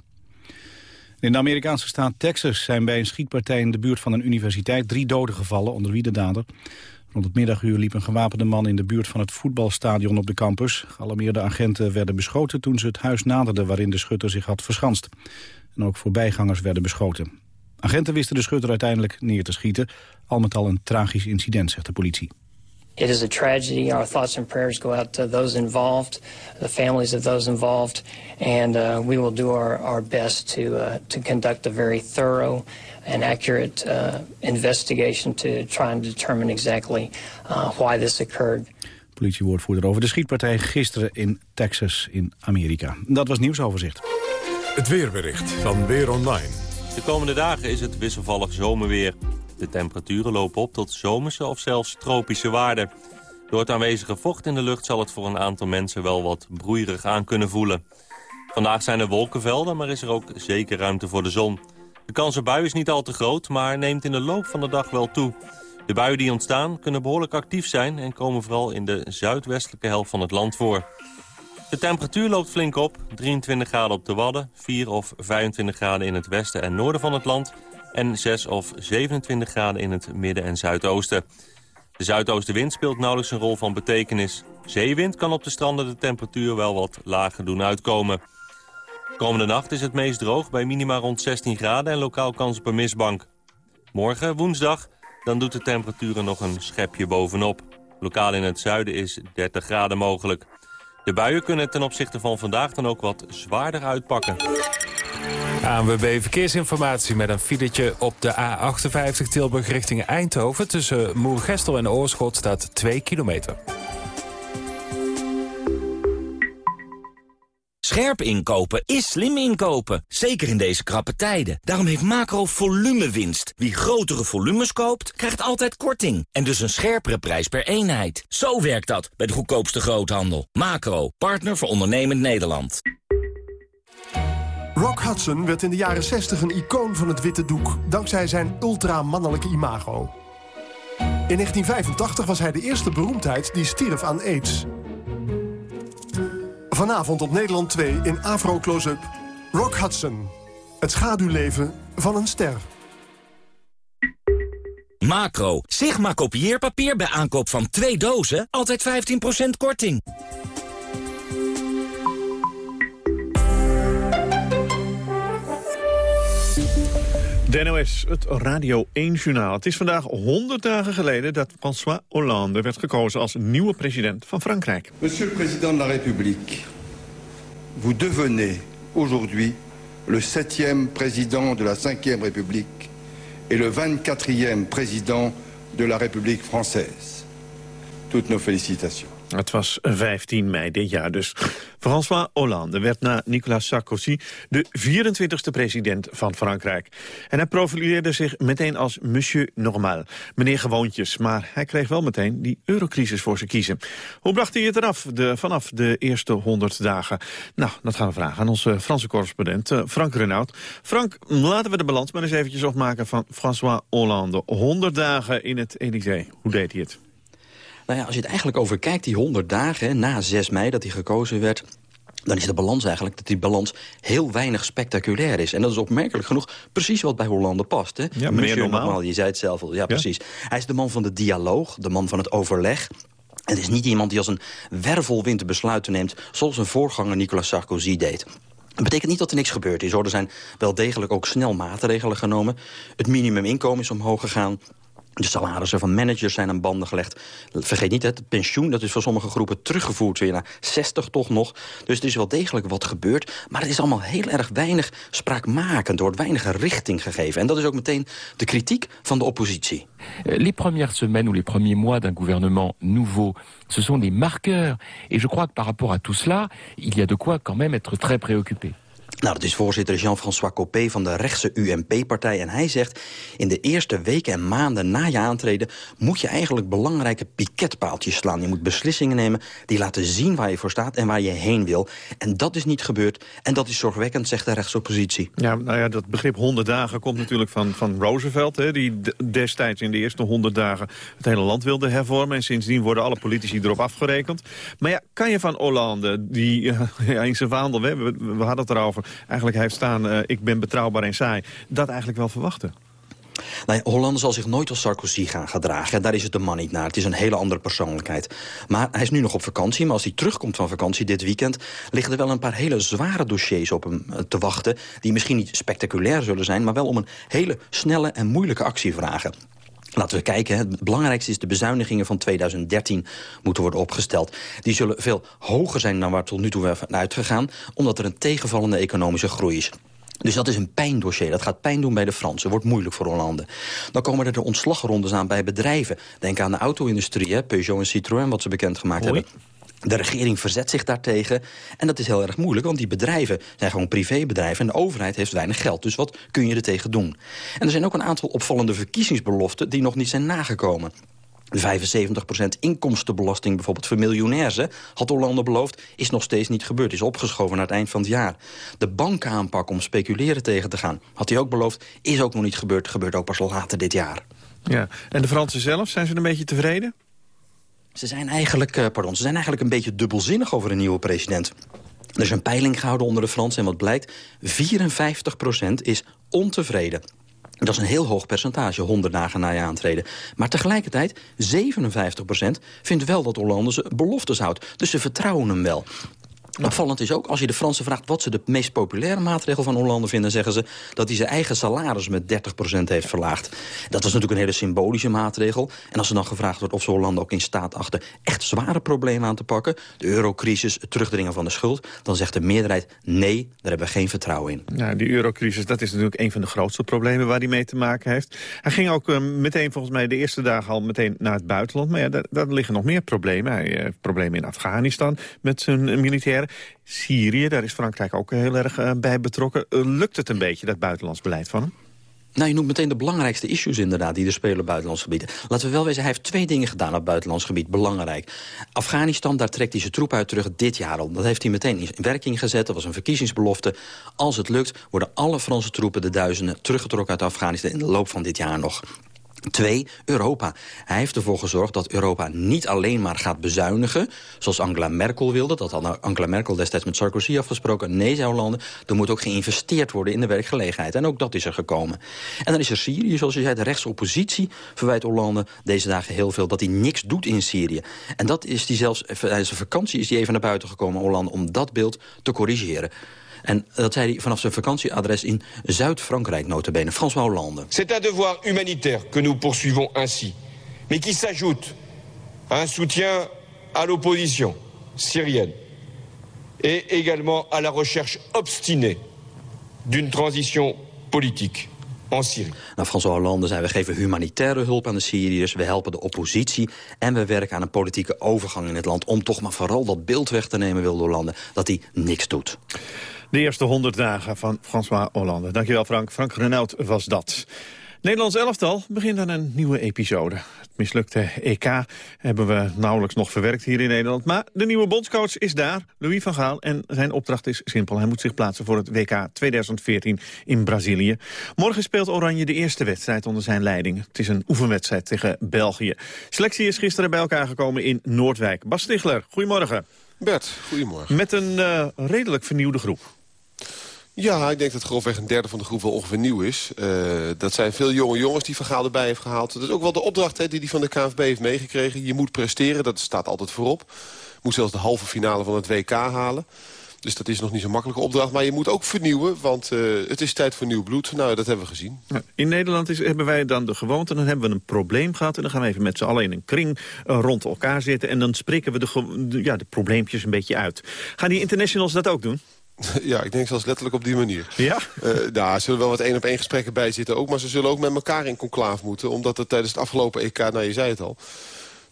In de Amerikaanse staat Texas zijn bij een schietpartij in de buurt van een universiteit drie doden gevallen, onder wie de dader. Rond het middaguur liep een gewapende man in de buurt van het voetbalstadion op de campus. Gealarmeerde agenten werden beschoten toen ze het huis naderden waarin de schutter zich had verschanst. En ook voorbijgangers werden beschoten. Agenten wisten de schutter uiteindelijk neer te schieten. Al met al een tragisch incident, zegt de politie. It is a tragedy. Our thoughts and prayers go out to those involved, the families of those involved, and uh, we will do our, our best to, uh, to conduct a very thorough and accurate uh, investigation to try and determine exactly uh, why this occurred. Politiewoordvoerder over de schietpartij gisteren in Texas in Amerika. Dat was nieuwsoverzicht. Het weerbericht van Weer Online. De komende dagen is het wisselvallig zomerweer. De temperaturen lopen op tot zomerse of zelfs tropische waarden. Door het aanwezige vocht in de lucht zal het voor een aantal mensen wel wat broeierig aan kunnen voelen. Vandaag zijn er wolkenvelden, maar is er ook zeker ruimte voor de zon. De kans op bui is niet al te groot, maar neemt in de loop van de dag wel toe. De buien die ontstaan kunnen behoorlijk actief zijn... en komen vooral in de zuidwestelijke helft van het land voor. De temperatuur loopt flink op. 23 graden op de Wadden, 4 of 25 graden in het westen en noorden van het land... en 6 of 27 graden in het midden en zuidoosten. De zuidoostenwind speelt nauwelijks een rol van betekenis. Zeewind kan op de stranden de temperatuur wel wat lager doen uitkomen. Komende nacht is het meest droog bij minima rond 16 graden en lokaal kans op een mistbank. Morgen, woensdag, dan doet de temperatuur er nog een schepje bovenop. Lokaal in het zuiden is 30 graden mogelijk. De buien kunnen ten opzichte van vandaag dan ook wat zwaarder uitpakken. ANWB Verkeersinformatie met een filetje op de A58 Tilburg richting Eindhoven. Tussen Moergestel en Oorschot staat 2 kilometer. Scherp inkopen is slim inkopen, zeker in deze krappe tijden. Daarom heeft Macro winst. Wie grotere volumes koopt, krijgt altijd korting. En dus een scherpere prijs per eenheid. Zo werkt dat bij de goedkoopste groothandel. Macro, partner voor ondernemend Nederland. Rock Hudson werd in de jaren 60 een icoon van het witte doek... dankzij zijn ultramannelijke imago. In 1985 was hij de eerste beroemdheid die stierf aan AIDS. Vanavond op Nederland 2 in Afro Close-up. Rock Hudson. Het schaduwleven van een ster. Macro, Sigma kopieerpapier bij aankoop van twee dozen, altijd 15% korting. De NOS, het Radio 1-journaal. Het is vandaag 100 dagen geleden dat François Hollande werd gekozen als nieuwe president van Frankrijk. Monsieur le Président de la République, vous devenez aujourd'hui le septième président de la Ve République et le 24e président de la République française. Toutes nos félicitations. Het was 15 mei dit jaar dus. François Hollande werd na Nicolas Sarkozy de 24e president van Frankrijk. En hij profileerde zich meteen als monsieur normal, meneer gewoontjes. Maar hij kreeg wel meteen die eurocrisis voor zijn kiezen. Hoe bracht hij het eraf de, vanaf de eerste 100 dagen? Nou, dat gaan we vragen aan onze Franse correspondent eh, Frank Renaud. Frank, laten we de balans maar eens eventjes opmaken van François Hollande. 100 dagen in het Élysée. Hoe deed hij het? Nou ja, als je het eigenlijk over kijkt, die 100 dagen na 6 mei dat hij gekozen werd dan is de balans eigenlijk dat die balans heel weinig spectaculair is. En dat is opmerkelijk genoeg precies wat bij Hollande past. Hè? Ja, meer normaal. Je zei het zelf al. Ja, precies. Hij is de man van de dialoog, de man van het overleg. Het is niet iemand die als een wervelwind besluiten neemt... zoals een voorganger Nicolas Sarkozy deed. Dat betekent niet dat er niks gebeurd is. Hoor. Er zijn wel degelijk ook snel maatregelen genomen. Het minimuminkomen is omhoog gegaan. De salarissen van managers zijn aan banden gelegd. Vergeet niet, het pensioen dat is voor sommige groepen teruggevoerd weer naar 60 toch nog. Dus er is wel degelijk wat gebeurd. Maar het is allemaal heel erg weinig spraakmakend. Er wordt weinig richting gegeven. En dat is ook meteen de kritiek van de oppositie. Les premières semaines ou les premiers mois d'un gouvernement nouveau, ce sont des marqueurs. Et je crois que par rapport à tout cela, il y a de quoi quand même être très préoccupé. Nou, dat is voorzitter Jean-François Copé van de rechtse UMP-partij. En hij zegt, in de eerste weken en maanden na je aantreden... moet je eigenlijk belangrijke piketpaaltjes slaan. Je moet beslissingen nemen die laten zien waar je voor staat... en waar je heen wil. En dat is niet gebeurd. En dat is zorgwekkend, zegt de rechtsoppositie. Ja, nou ja, dat begrip 100 dagen komt natuurlijk van, van Roosevelt... Hè, die destijds in de eerste 100 dagen het hele land wilde hervormen. En sindsdien worden alle politici erop afgerekend. Maar ja, kan je van Hollande, die ja, in zijn vaandel... We, we hadden het erover eigenlijk heeft staan... Uh, ik ben betrouwbaar en saai, dat eigenlijk wel verwachten? Nou Hollande zal zich nooit als Sarkozy gaan gedragen. Daar is het de man niet naar. Het is een hele andere persoonlijkheid. Maar hij is nu nog op vakantie. Maar als hij terugkomt van vakantie dit weekend... liggen er wel een paar hele zware dossiers op hem eh, te wachten... die misschien niet spectaculair zullen zijn... maar wel om een hele snelle en moeilijke actie vragen. Laten we kijken. Het belangrijkste is de bezuinigingen van 2013 moeten worden opgesteld. Die zullen veel hoger zijn dan waar tot nu toe we van uitgegaan... omdat er een tegenvallende economische groei is. Dus dat is een pijndossier. Dat gaat pijn doen bij de Fransen. Wordt moeilijk voor Hollande. Dan komen er de ontslagrondes aan bij bedrijven. Denk aan de auto-industrie, Peugeot en Citroën, wat ze bekendgemaakt hebben. De regering verzet zich daartegen. En dat is heel erg moeilijk, want die bedrijven zijn gewoon privébedrijven... en de overheid heeft weinig geld. Dus wat kun je er tegen doen? En er zijn ook een aantal opvallende verkiezingsbeloften... die nog niet zijn nagekomen. De 75% inkomstenbelasting bijvoorbeeld voor miljonairs... had Hollande beloofd, is nog steeds niet gebeurd. Is opgeschoven naar het eind van het jaar. De bankaanpak om speculeren tegen te gaan... had hij ook beloofd, is ook nog niet gebeurd. Gebeurt ook pas later dit jaar. Ja. En de Fransen zelf, zijn ze een beetje tevreden? Ze zijn, eigenlijk, eh, pardon, ze zijn eigenlijk een beetje dubbelzinnig over een nieuwe president. Er is een peiling gehouden onder de Fransen en wat blijkt... 54% is ontevreden. Dat is een heel hoog percentage, 100 dagen na je aantreden. Maar tegelijkertijd, 57% vindt wel dat Hollande zijn beloftes houdt. Dus ze vertrouwen hem wel. Opvallend is ook, als je de Fransen vraagt wat ze de meest populaire maatregel van Hollande vinden... zeggen ze dat hij zijn eigen salaris met 30% heeft verlaagd. Dat was natuurlijk een hele symbolische maatregel. En als er dan gevraagd wordt of ze Hollande ook in staat achter... echt zware problemen aan te pakken, de eurocrisis, het terugdringen van de schuld... dan zegt de meerderheid nee, daar hebben we geen vertrouwen in. Ja, die eurocrisis, dat is natuurlijk een van de grootste problemen waar hij mee te maken heeft. Hij ging ook uh, meteen, volgens mij de eerste dagen al meteen naar het buitenland. Maar ja, daar, daar liggen nog meer problemen. Hij heeft problemen in Afghanistan met zijn Syrië, daar is Frankrijk ook heel erg uh, bij betrokken. Uh, lukt het een beetje, dat buitenlands beleid van hem? Nou, je noemt meteen de belangrijkste issues inderdaad die er spelen op buitenlands gebied. Laten we wel wezen, hij heeft twee dingen gedaan op buitenlands gebied, belangrijk. Afghanistan, daar trekt hij zijn troep uit terug dit jaar al. Dat heeft hij meteen in werking gezet, dat was een verkiezingsbelofte. Als het lukt, worden alle Franse troepen, de duizenden, teruggetrokken uit Afghanistan in de loop van dit jaar nog. Twee, Europa. Hij heeft ervoor gezorgd dat Europa niet alleen maar gaat bezuinigen... zoals Angela Merkel wilde. Dat had Angela Merkel destijds met Sarkozy afgesproken. Nee, zei Hollande, er moet ook geïnvesteerd worden in de werkgelegenheid. En ook dat is er gekomen. En dan is er Syrië, zoals je zei, de rechtsoppositie... verwijt Hollande deze dagen heel veel dat hij niks doet in Syrië. En dat is hij zelfs, tijdens de vakantie is hij even naar buiten gekomen, Hollande... om dat beeld te corrigeren. En dat zei hij vanaf zijn vakantieadres in Zuid-Frankrijk, notabene, François Hollande. C'est un devoir humanitaire que nous poursuivons ainsi, mais qui s'ajoute à un soutien à l'opposition syrienne et également à la recherche obstinée d'une transition politique. En Syrië. Nou, François Hollande zei, we geven humanitaire hulp aan de Syriërs... we helpen de oppositie en we werken aan een politieke overgang in het land... om toch maar vooral dat beeld weg te nemen, wilde Hollande, dat hij niks doet. De eerste 100 dagen van François Hollande. Dankjewel Frank. Frank Renaud was dat. Nederlands elftal begint aan een nieuwe episode. Het mislukte EK hebben we nauwelijks nog verwerkt hier in Nederland. Maar de nieuwe bondscoach is daar, Louis van Gaal. En zijn opdracht is simpel. Hij moet zich plaatsen voor het WK 2014 in Brazilië. Morgen speelt Oranje de eerste wedstrijd onder zijn leiding. Het is een oefenwedstrijd tegen België. Selectie is gisteren bij elkaar gekomen in Noordwijk. Bas Stigler, goedemorgen. Bert, goedemorgen. Met een uh, redelijk vernieuwde groep. Ja, ik denk dat grofweg een derde van de groep wel ongeveer nieuw is. Uh, dat zijn veel jonge jongens die Van Gaal erbij heeft gehaald. Dat is ook wel de opdracht hè, die hij van de KNVB heeft meegekregen. Je moet presteren, dat staat altijd voorop. Moet zelfs de halve finale van het WK halen. Dus dat is nog niet zo'n makkelijke opdracht. Maar je moet ook vernieuwen, want uh, het is tijd voor nieuw bloed. Nou, dat hebben we gezien. In Nederland is, hebben wij dan de gewoonte, dan hebben we een probleem gehad... en dan gaan we even met z'n allen in een kring uh, rond elkaar zitten... en dan spreken we de, ja, de probleempjes een beetje uit. Gaan die internationals dat ook doen? Ja, ik denk zelfs letterlijk op die manier. Ja? Uh, nou, er zullen wel wat één op één gesprekken bij zitten ook... maar ze zullen ook met elkaar in conclaaf moeten... omdat er tijdens het afgelopen EK, nou je zei het al...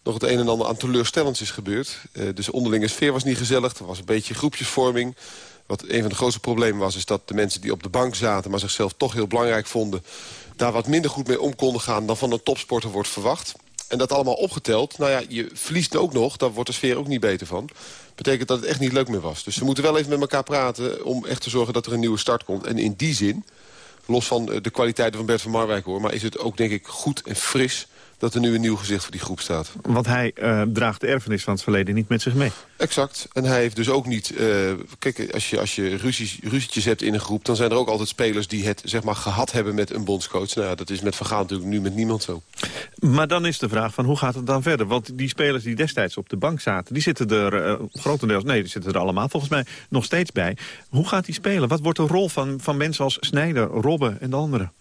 nog het een en ander aan teleurstellends is gebeurd. Uh, dus de onderlinge sfeer was niet gezellig. Er was een beetje groepjesvorming. Wat een van de grootste problemen was... is dat de mensen die op de bank zaten... maar zichzelf toch heel belangrijk vonden... daar wat minder goed mee om konden gaan... dan van een topsporter wordt verwacht. En dat allemaal opgeteld, nou ja, je verliest ook nog. Daar wordt de sfeer ook niet beter van. Betekent dat het echt niet leuk meer was. Dus ze moeten wel even met elkaar praten om echt te zorgen dat er een nieuwe start komt. En in die zin, los van de kwaliteiten van Bert van Marwijk hoor... maar is het ook denk ik goed en fris dat er nu een nieuw gezicht voor die groep staat. Want hij uh, draagt de erfenis van het verleden niet met zich mee. Exact. En hij heeft dus ook niet... Uh, kijk, als je, als je ruzies, ruzietjes hebt in een groep... dan zijn er ook altijd spelers die het zeg maar, gehad hebben met een bondscoach. Nou ja, dat is met Van Gaal natuurlijk nu met niemand zo. Maar dan is de vraag van hoe gaat het dan verder? Want die spelers die destijds op de bank zaten... die zitten er uh, grotendeels... nee, die zitten er allemaal volgens mij nog steeds bij. Hoe gaat die spelen? Wat wordt de rol van, van mensen als Snijder, Robben en de anderen?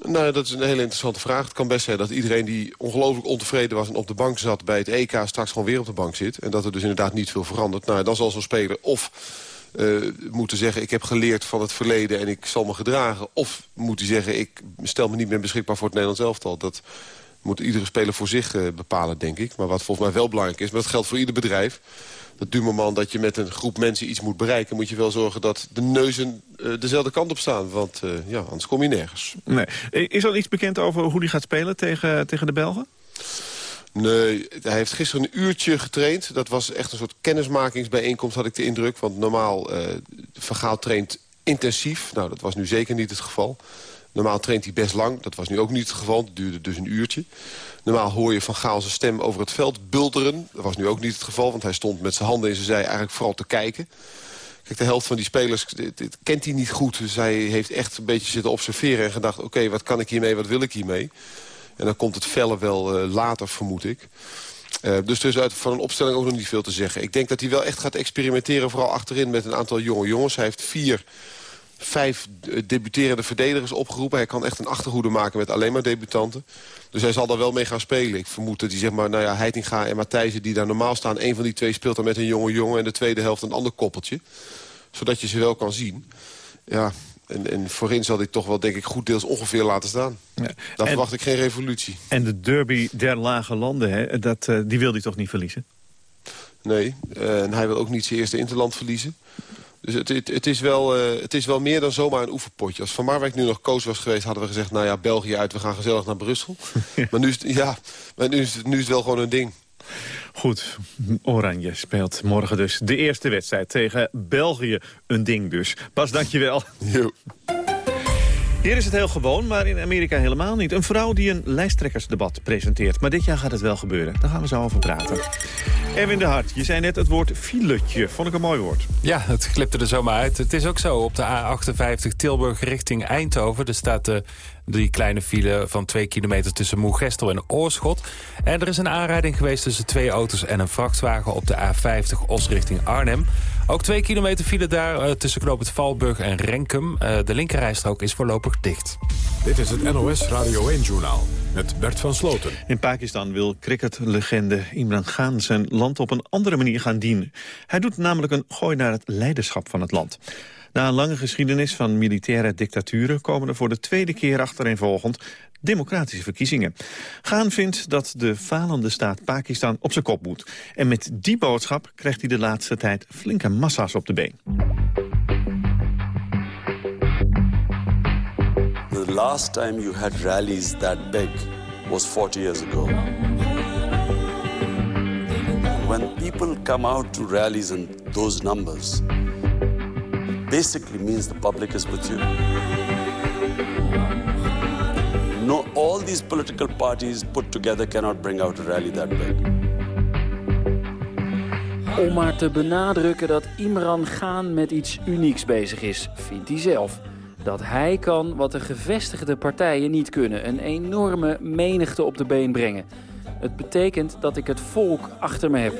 Nou, dat is een hele interessante vraag. Het kan best zijn dat iedereen die ongelooflijk ontevreden was... en op de bank zat bij het EK straks gewoon weer op de bank zit. En dat er dus inderdaad niet veel verandert. Nou, dan zal zo'n speler of uh, moeten zeggen... ik heb geleerd van het verleden en ik zal me gedragen. Of moet hij zeggen, ik stel me niet meer beschikbaar voor het Nederlands elftal. Dat moet iedere speler voor zich uh, bepalen, denk ik. Maar wat volgens mij wel belangrijk is, maar dat geldt voor ieder bedrijf dat moment dat je met een groep mensen iets moet bereiken... moet je wel zorgen dat de neuzen uh, dezelfde kant op staan. Want uh, ja, anders kom je nergens. Nee. Is er iets bekend over hoe hij gaat spelen tegen, tegen de Belgen? Nee, hij heeft gisteren een uurtje getraind. Dat was echt een soort kennismakingsbijeenkomst, had ik de indruk. Want normaal, uh, Vergaal traint intensief. Nou, dat was nu zeker niet het geval. Normaal traint hij best lang. Dat was nu ook niet het geval. Het duurde dus een uurtje. Normaal hoor je Van Gaal zijn stem over het veld bulderen. Dat was nu ook niet het geval, want hij stond met zijn handen in zijn zij... eigenlijk vooral te kijken. Kijk, de helft van die spelers kent hij niet goed. Dus hij heeft echt een beetje zitten observeren en gedacht... oké, wat kan ik hiermee, wat wil ik hiermee? En dan komt het vellen wel uh, later, vermoed ik. Uh, dus is uit, van een opstelling ook nog niet veel te zeggen. Ik denk dat hij wel echt gaat experimenteren, vooral achterin met een aantal jonge jongens. Hij heeft vier vijf debuterende verdedigers opgeroepen. Hij kan echt een achterhoede maken met alleen maar debutanten. Dus hij zal daar wel mee gaan spelen. Ik vermoed dat hij, zeg maar, nou ja, Heitinga en Matthijsen die daar normaal staan... een van die twee speelt dan met een jonge jongen... en de tweede helft een ander koppeltje. Zodat je ze wel kan zien. Ja, en, en voorin zal hij toch wel, denk ik, goed deels ongeveer laten staan. Ja. Dan verwacht ik geen revolutie. En de derby der lage landen, hè, dat, uh, die wil hij toch niet verliezen? Nee, uh, en hij wil ook niet zijn eerste interland verliezen. Dus het, het, het, is wel, uh, het is wel meer dan zomaar een oefenpotje. Als Van Marwijk nu nog coach was geweest, hadden we gezegd... nou ja, België uit, we gaan gezellig naar Brussel. maar nu is, het, ja, maar nu, is het, nu is het wel gewoon een ding. Goed, Oranje speelt morgen dus de eerste wedstrijd tegen België. Een ding dus. Bas, dankjewel. Jo. Hier is het heel gewoon, maar in Amerika helemaal niet. Een vrouw die een lijsttrekkersdebat presenteert. Maar dit jaar gaat het wel gebeuren. Daar gaan we zo over praten. Erwin de Hart, je zei net het woord filetje. Vond ik een mooi woord. Ja, het glipte er zomaar uit. Het is ook zo op de A58 Tilburg richting Eindhoven. Er staat de die kleine file van 2 kilometer tussen Moegestel en Oorschot. En er is een aanrijding geweest tussen twee auto's en een vrachtwagen op de A50 Os richting Arnhem. Ook 2 kilometer file daar uh, tussen knooppunt Valburg en Renkum. Uh, de linkerrijstrook is voorlopig dicht. Dit is het NOS Radio 1-journaal met Bert van Sloten. In Pakistan wil cricketlegende Imran Khan zijn land op een andere manier gaan dienen. Hij doet namelijk een gooi naar het leiderschap van het land. Na een lange geschiedenis van militaire dictaturen... komen er voor de tweede keer achtereenvolgend democratische verkiezingen. Gaan vindt dat de falende staat Pakistan op zijn kop moet. En met die boodschap krijgt hij de laatste tijd flinke massa's op de been. The last time you had rallies that big was 40 years ago. When people come out to rallies in those numbers basically means the public is with you. No, all these political parties put together cannot bring out a rally that big. Om maar te benadrukken dat Imran Khan met iets unieks bezig is, vindt hij zelf. Dat hij kan wat de gevestigde partijen niet kunnen. Een enorme menigte op de been brengen. Het betekent dat ik het volk achter me heb.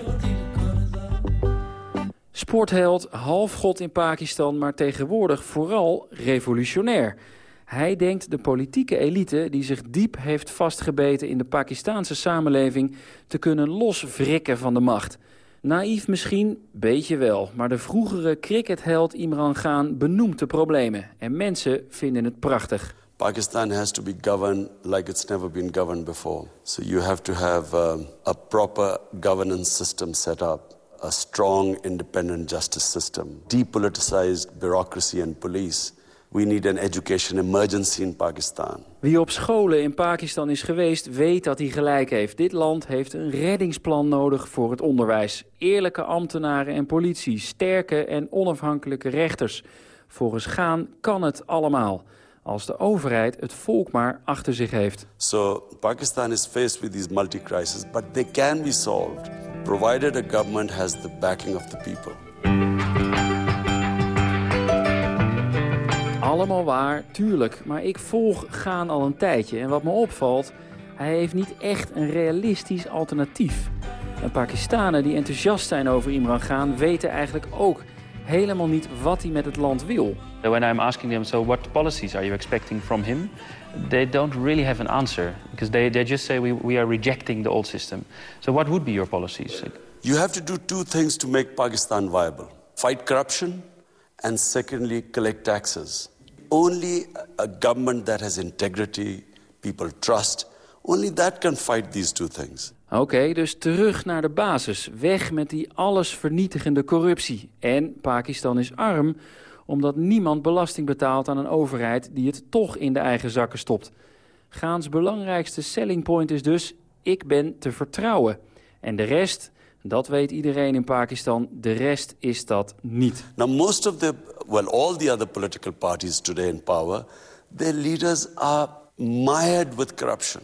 Sportheld, halfgod in Pakistan, maar tegenwoordig vooral revolutionair. Hij denkt de politieke elite die zich diep heeft vastgebeten in de Pakistanse samenleving te kunnen loswrikken van de macht. Naïef misschien, beetje wel, maar de vroegere cricketheld Imran Khan benoemt de problemen en mensen vinden het prachtig. Pakistan has to be governed like it's never been governed before. So you have to have um, a proper governance system set up a strong independent justice system, depoliticized bureaucracy and police. We need an education emergency in Pakistan. Wie op scholen in Pakistan is geweest, weet dat hij gelijk heeft. Dit land heeft een reddingsplan nodig voor het onderwijs. Eerlijke ambtenaren en politie, sterke en onafhankelijke rechters. Volgens Gaan kan het allemaal als de overheid het volk maar achter zich heeft. So Pakistan is faced with these multi-crises, but they can be solved provided a government has the backing of the people. Allemaal waar, tuurlijk. Maar ik volg Gaan al een tijdje. En wat me opvalt, hij heeft niet echt een realistisch alternatief. En Pakistanen die enthousiast zijn over Imran Gaan... weten eigenlijk ook helemaal niet wat hij met het land wil. When I'm asking them, so what policies are you expecting from him? They don't really have an answer because they, they just say we, we are rejecting the old system. So what would be your policies? You have to do two things to make Pakistan viable. Fight corruption and secondly, collect taxes. Only a government that has integrity, people trust, only that can fight these two things. Oké, okay, dus terug naar de basis. Weg met die allesvernietigende corruptie. En Pakistan is arm omdat niemand belasting betaalt aan een overheid die het toch in de eigen zakken stopt. Gaans belangrijkste selling point is dus, ik ben te vertrouwen. En de rest, dat weet iedereen in Pakistan, de rest is dat niet. Now most of the, well all the other political parties today in power, their leaders are mired with corruption.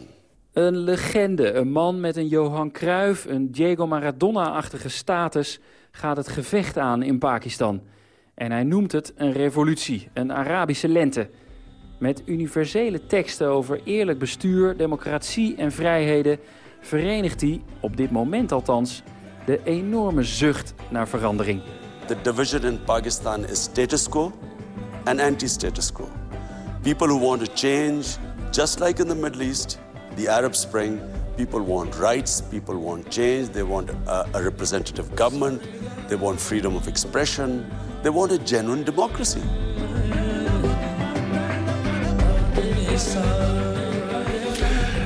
Een legende, een man met een Johan Cruijff, een Diego Maradona-achtige status... gaat het gevecht aan in Pakistan. En hij noemt het een revolutie, een Arabische lente. Met universele teksten over eerlijk bestuur, democratie en vrijheden... verenigt hij, op dit moment althans, de enorme zucht naar verandering. The division in Pakistan is status quo and anti-status quo. People who want to change, just like in the Middle East, the Arab Spring, people want rights, people want change, they want a, a representative government, they want freedom of expression, they want a genuine democracy.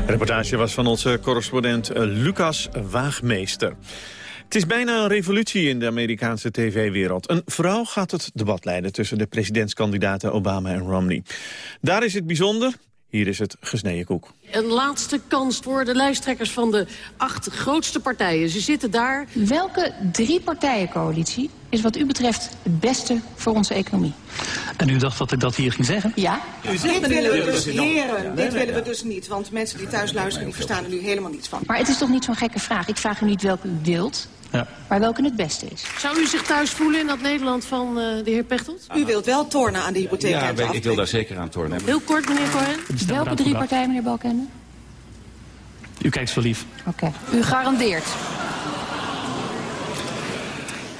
De reportage was van onze correspondent eh, Lucas Waagmeester. Het is bijna een revolutie in de Amerikaanse tv-wereld. Een vrouw gaat het debat leiden tussen de presidentskandidaten Obama en Romney. Daar is het bijzonder. Hier is het gesneden koek. Een laatste kans voor de lijsttrekkers van de acht grootste partijen. Ze zitten daar. Welke drie partijencoalitie is wat u betreft het beste voor onze economie? En u dacht dat ik dat hier ging zeggen? Ja. U zegt dit willen we dus, heren, dit willen we dus niet. Want mensen die thuis luisteren, die verstaan er nu helemaal niets van. Maar het is toch niet zo'n gekke vraag? Ik vraag u niet welke u wilt, ja. maar welke het beste is. Zou u zich thuis voelen in dat Nederland van uh, de heer Pechtold? U wilt wel tornen aan de hypotheek. Ja, ik wil daar zeker aan tornen. Heel kort, meneer Cohen. Welke drie partijen, meneer Balkenende? U kijkt zo lief. Oké. Okay. U garandeert.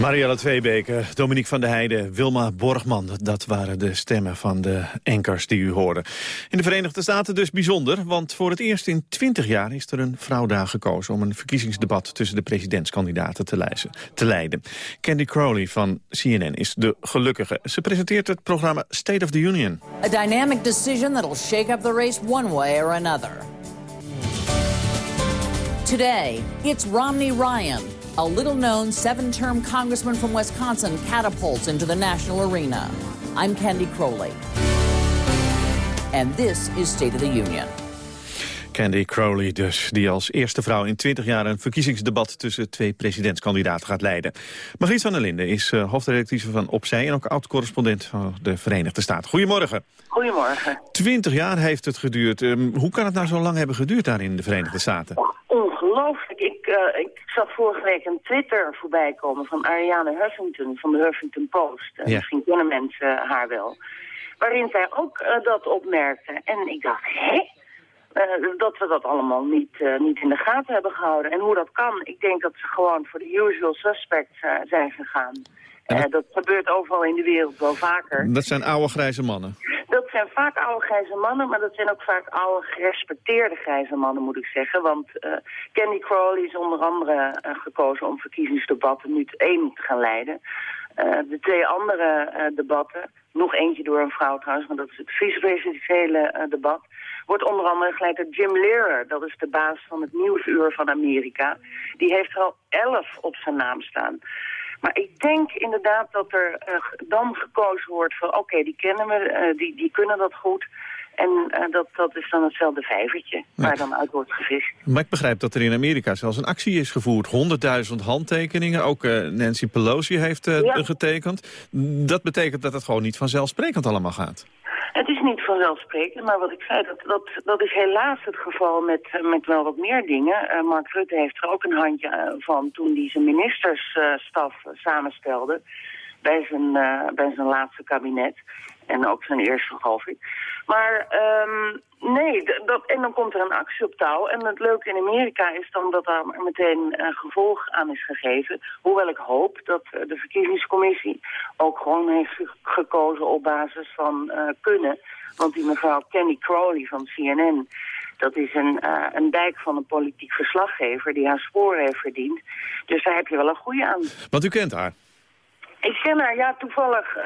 Marielle Tweebeke, Dominique van der Heijden, Wilma Borgman. Dat waren de stemmen van de enkers die u hoorde. In de Verenigde Staten dus bijzonder, want voor het eerst in 20 jaar is er een vrouw daar gekozen om een verkiezingsdebat tussen de presidentskandidaten te leiden. Candy Crowley van CNN is de gelukkige. Ze presenteert het programma State of the Union. A dynamic decision that'll shake up the race one way or another. Today, it's Romney Ryan, a little-known seven-term congressman from Wisconsin catapults into the national arena. I'm Candy Crowley. And this is State of the Union. Candy Crowley dus, die als eerste vrouw in 20 jaar een verkiezingsdebat tussen twee presidentskandidaten gaat leiden. Margriet van der Linden is uh, hoofdredactrice van Opzij en ook oud-correspondent van de Verenigde Staten. Goedemorgen. Goedemorgen. 20 jaar heeft het geduurd. Um, hoe kan het nou zo lang hebben geduurd daar in de Verenigde Staten? Ongelooflijk. Ik, uh, ik zag vorige week een Twitter voorbij komen van Ariane Huffington van de Huffington Post. Ja. Misschien kennen mensen haar wel. Waarin zij ook uh, dat opmerkte. En ik dacht, hé? dat we dat allemaal niet, niet in de gaten hebben gehouden. En hoe dat kan, ik denk dat ze gewoon voor de usual suspects zijn gegaan. Dat... dat gebeurt overal in de wereld wel vaker. Dat zijn oude grijze mannen? Dat zijn vaak oude grijze mannen, maar dat zijn ook vaak oude gerespecteerde grijze mannen, moet ik zeggen. Want uh, Candy Crowley is onder andere uh, gekozen om verkiezingsdebatten nu één te gaan leiden. Uh, de twee andere debatten, nog eentje door een vrouw trouwens, maar dat is het vice-presidentiële debat, wordt onder andere geleid door Jim Lehrer. Dat is de baas van het Nieuwsuur van Amerika. Die heeft er al elf op zijn naam staan. Maar ik denk inderdaad dat er uh, dan gekozen wordt van... oké, okay, die kennen we, uh, die, die kunnen dat goed. En uh, dat, dat is dan hetzelfde vijvertje ja. waar dan uit wordt gevist. Maar ik begrijp dat er in Amerika zelfs een actie is gevoerd. 100.000 handtekeningen. Ook Nancy Pelosi heeft ja. getekend. Dat betekent dat het gewoon niet vanzelfsprekend allemaal gaat. Het is niet vanzelfsprekend, maar wat ik zei, dat, dat, dat is helaas het geval met, met wel wat meer dingen. Uh, Mark Rutte heeft er ook een handje uh, van toen hij zijn ministersstaf samenstelde bij zijn, bij zijn laatste kabinet. En ook zijn eerste, geloof. Maar um, nee, dat, en dan komt er een actie op touw. En het leuke in Amerika is dan dat daar meteen uh, gevolg aan is gegeven. Hoewel ik hoop dat uh, de verkiezingscommissie ook gewoon heeft gekozen op basis van uh, kunnen. Want die mevrouw Kenny Crowley van CNN... Dat is een, uh, een dijk van een politiek verslaggever die haar sporen heeft verdiend. Dus daar heb je wel een goede aan. Want u kent haar? Ik ken haar, ja, toevallig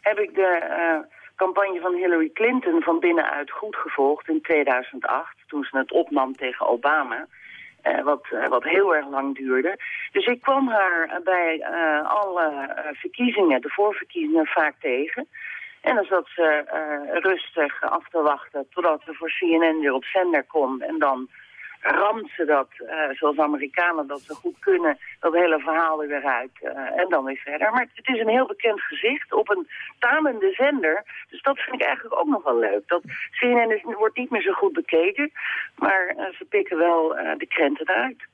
heb ik de campagne van Hillary Clinton van binnenuit goed gevolgd in 2008, toen ze het opnam tegen Obama. Uh, wat, uh, wat heel erg lang duurde. Dus ik kwam haar bij uh, alle verkiezingen, de voorverkiezingen, vaak tegen. En dan zat ze rustig af te wachten totdat ze voor CNN weer op zender kon. En dan ramt ze dat, uh, zoals Amerikanen dat ze goed kunnen, dat hele verhaal er weer uit. Uh, en dan weer verder. Maar het is een heel bekend gezicht op een tamende zender. Dus dat vind ik eigenlijk ook nog wel leuk. Dat CNN is, wordt niet meer zo goed bekeken, maar uh, ze pikken wel de krenten eruit.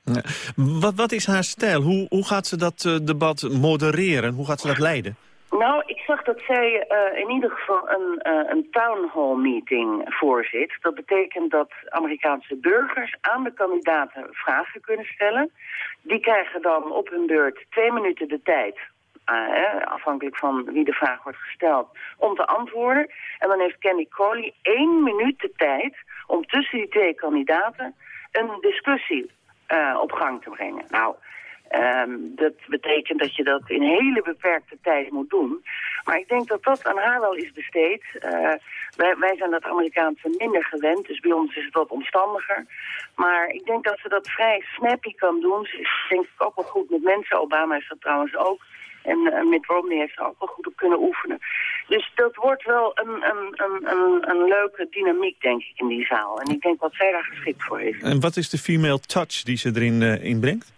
Wat, wat is haar stijl? Hoe, hoe gaat ze dat debat modereren? Hoe gaat ze dat leiden? Nou, ik zag dat zij uh, in ieder geval een, uh, een town hall meeting voorzit. Dat betekent dat Amerikaanse burgers aan de kandidaten vragen kunnen stellen. Die krijgen dan op hun beurt twee minuten de tijd uh, afhankelijk van wie de vraag wordt gesteld, om te antwoorden. En dan heeft Kenny Crowley één minuut de tijd om tussen die twee kandidaten een discussie op gang te brengen. Nou, um, dat betekent dat je dat in hele beperkte tijd moet doen. Maar ik denk dat dat aan haar wel is besteed. Uh, wij, wij zijn dat Amerikaanse minder gewend, dus bij ons is het wat omstandiger. Maar ik denk dat ze dat vrij snappy kan doen. Ze is denk ik ook wel goed met mensen. Obama is dat trouwens ook. En uh, Mitt Romney heeft er ook wel goed op kunnen oefenen. Dus dat wordt wel een, een, een, een, leuke dynamiek, denk ik, in die zaal. En ik denk wat zij daar geschikt voor is. En wat is de female touch die ze erin uh, inbrengt?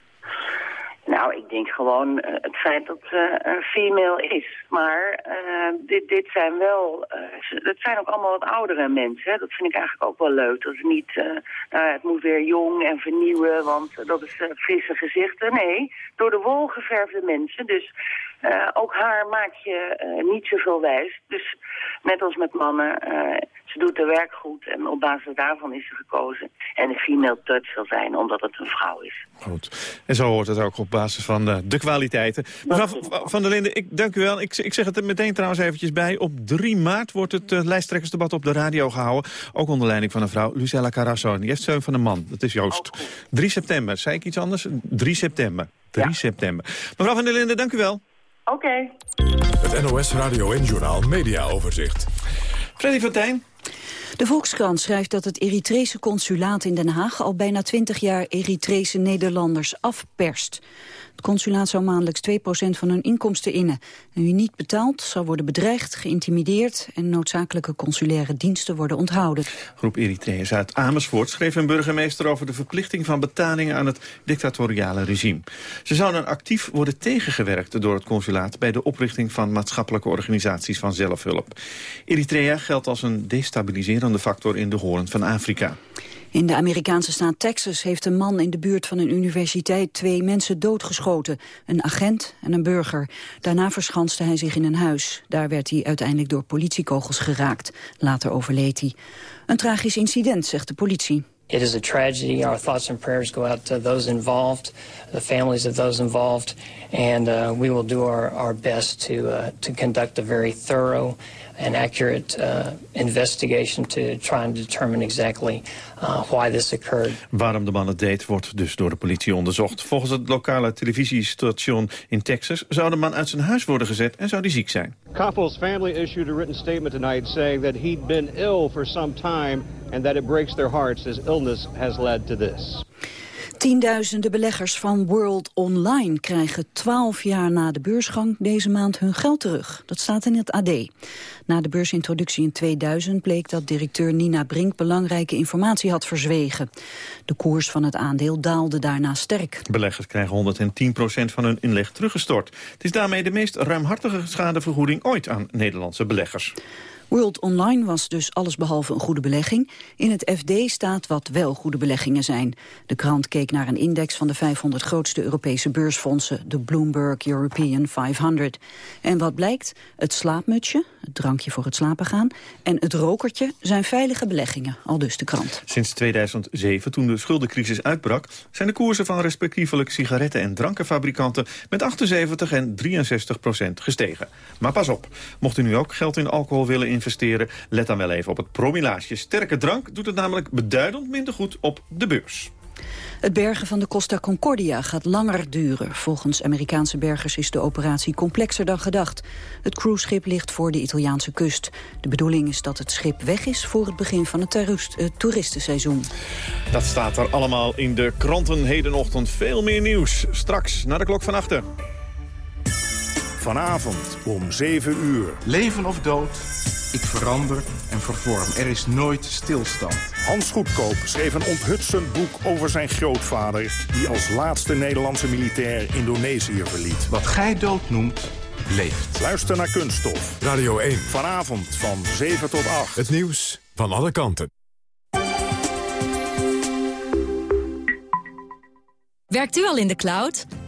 Nou, ik denk gewoon uh, het feit dat ze uh, een female is. Maar uh, dit, dit zijn wel, het zijn ook allemaal wat oudere mensen. Dat vind ik eigenlijk ook wel leuk. Dat het niet, nou, het moet weer jong en vernieuwen, want dat is frisse gezichten. Nee, door de wol geverfde mensen. Dus uh, ook haar maak je uh, niet zoveel wijs. Dus net als met mannen, uh, ze doet haar werk goed en op basis daarvan is ze gekozen. En de female touch zal zijn omdat het een vrouw is. Goed. En zo hoort het ook op basis van de kwaliteiten. Mevrouw Van der Linden, ik dank u wel. Ik, ik zeg het er meteen trouwens eventjes bij. Op 3 maart wordt het lijsttrekkersdebat op de radio gehouden. Ook onder leiding van een vrouw, Lucella Carrasso. En die heeft steun van een man. Dat is Joost. 3 september. Zei ik iets anders? 3 september. 3 ja. september. Mevrouw Van der Linden, dank u wel. Oké. Okay. Het NOS Radio en Journal Media Overzicht. Freddy Fontijn. De Volkskrant schrijft dat het Eritrese consulaat in Den Haag al bijna 20 jaar Eritrese Nederlanders afperst. Het consulaat zou maandelijks 2% van hun inkomsten innen. En wie niet betaalt, zal worden bedreigd, geïntimideerd... en noodzakelijke consulaire diensten worden onthouden. Groep Eritreërs uit Amersfoort schreef een burgemeester... over de verplichting van betalingen aan het dictatoriale regime. Ze zouden actief worden tegengewerkt door het consulaat... bij de oprichting van maatschappelijke organisaties van zelfhulp. Eritrea geldt als een destabiliserende factor in de hoorn van Afrika. In de Amerikaanse staat Texas heeft een man in de buurt van een universiteit twee mensen doodgeschoten. Een agent en een burger. Daarna verschanste hij zich in een huis. Daar werd hij uiteindelijk door politiekogels geraakt. Later overleed hij. Een tragisch incident, zegt de politie. It is a tragedy. Our thoughts and prayers go out to those involved, the families of those involved, and uh, we will do our, our best to, uh, to conduct a very thorough and accurate uh, investigation to try and determine exactly uh, why this occurred. Waarom de man het deed, wordt dus door de politie onderzocht. Volgens het lokale televisiestation in Texas zou de man uit zijn huis worden gezet en zou die ziek zijn. Koppel's family issued a written statement tonight saying that he'd been ill for some time and that it breaks their hearts as illness has led to this. Tienduizenden beleggers van World Online krijgen twaalf jaar na de beursgang deze maand hun geld terug. Dat staat in het AD. Na de beursintroductie in 2000 bleek dat directeur Nina Brink belangrijke informatie had verzwegen. De koers van het aandeel daalde daarna sterk. Beleggers krijgen 110% van hun inleg teruggestort. Het is daarmee de meest ruimhartige schadevergoeding ooit aan Nederlandse beleggers. World Online was dus allesbehalve een goede belegging. In het FD staat wat wel goede beleggingen zijn. De krant keek naar een index van de 500 grootste Europese beursfondsen, de Bloomberg European 500. En wat blijkt? Het slaapmutsje, het drankje voor het slapen gaan, en het rokertje zijn veilige beleggingen, al dus de krant. Sinds 2007, toen de schuldencrisis uitbrak, zijn de koersen van respectievelijk sigaretten- en drankenfabrikanten met 78 en 63 procent gestegen. Maar pas op, mocht u nu ook geld in alcohol willen investeren... let dan wel even op het promillage. Sterke drank doet het namelijk beduidend minder goed op de beurs. Het bergen van de Costa Concordia gaat langer duren. Volgens Amerikaanse bergers is de operatie complexer dan gedacht. Het cruiseschip ligt voor de Italiaanse kust. De bedoeling is dat het schip weg is voor het begin van het uh, toeristenseizoen. Dat staat er allemaal in de kranten hedenochtend. Veel meer nieuws. Straks naar de klok van achter. Vanavond om 7 uur. Leven of dood, ik verander en vervorm. Er is nooit stilstand. Hans Goedkoop schreef een onthutsend boek over zijn grootvader... die als laatste Nederlandse militair Indonesië verliet. Wat gij dood noemt, leeft. Luister naar Kunststof. Radio 1. Vanavond van 7 tot 8. Het nieuws van alle kanten. Werkt u al in de cloud?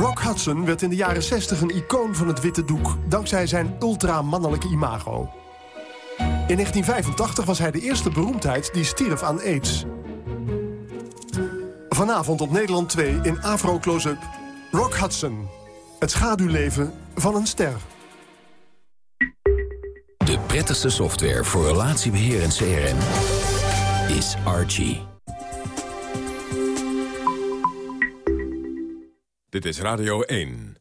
Rock Hudson werd in de jaren 60 een icoon van het witte doek... dankzij zijn ultramannelijke imago. In 1985 was hij de eerste beroemdheid die stierf aan aids. Vanavond op Nederland 2 in Afro Close-up. Rock Hudson. Het schaduwleven van een ster. De prettigste software voor relatiebeheer en CRM is Archie. Dit is Radio 1.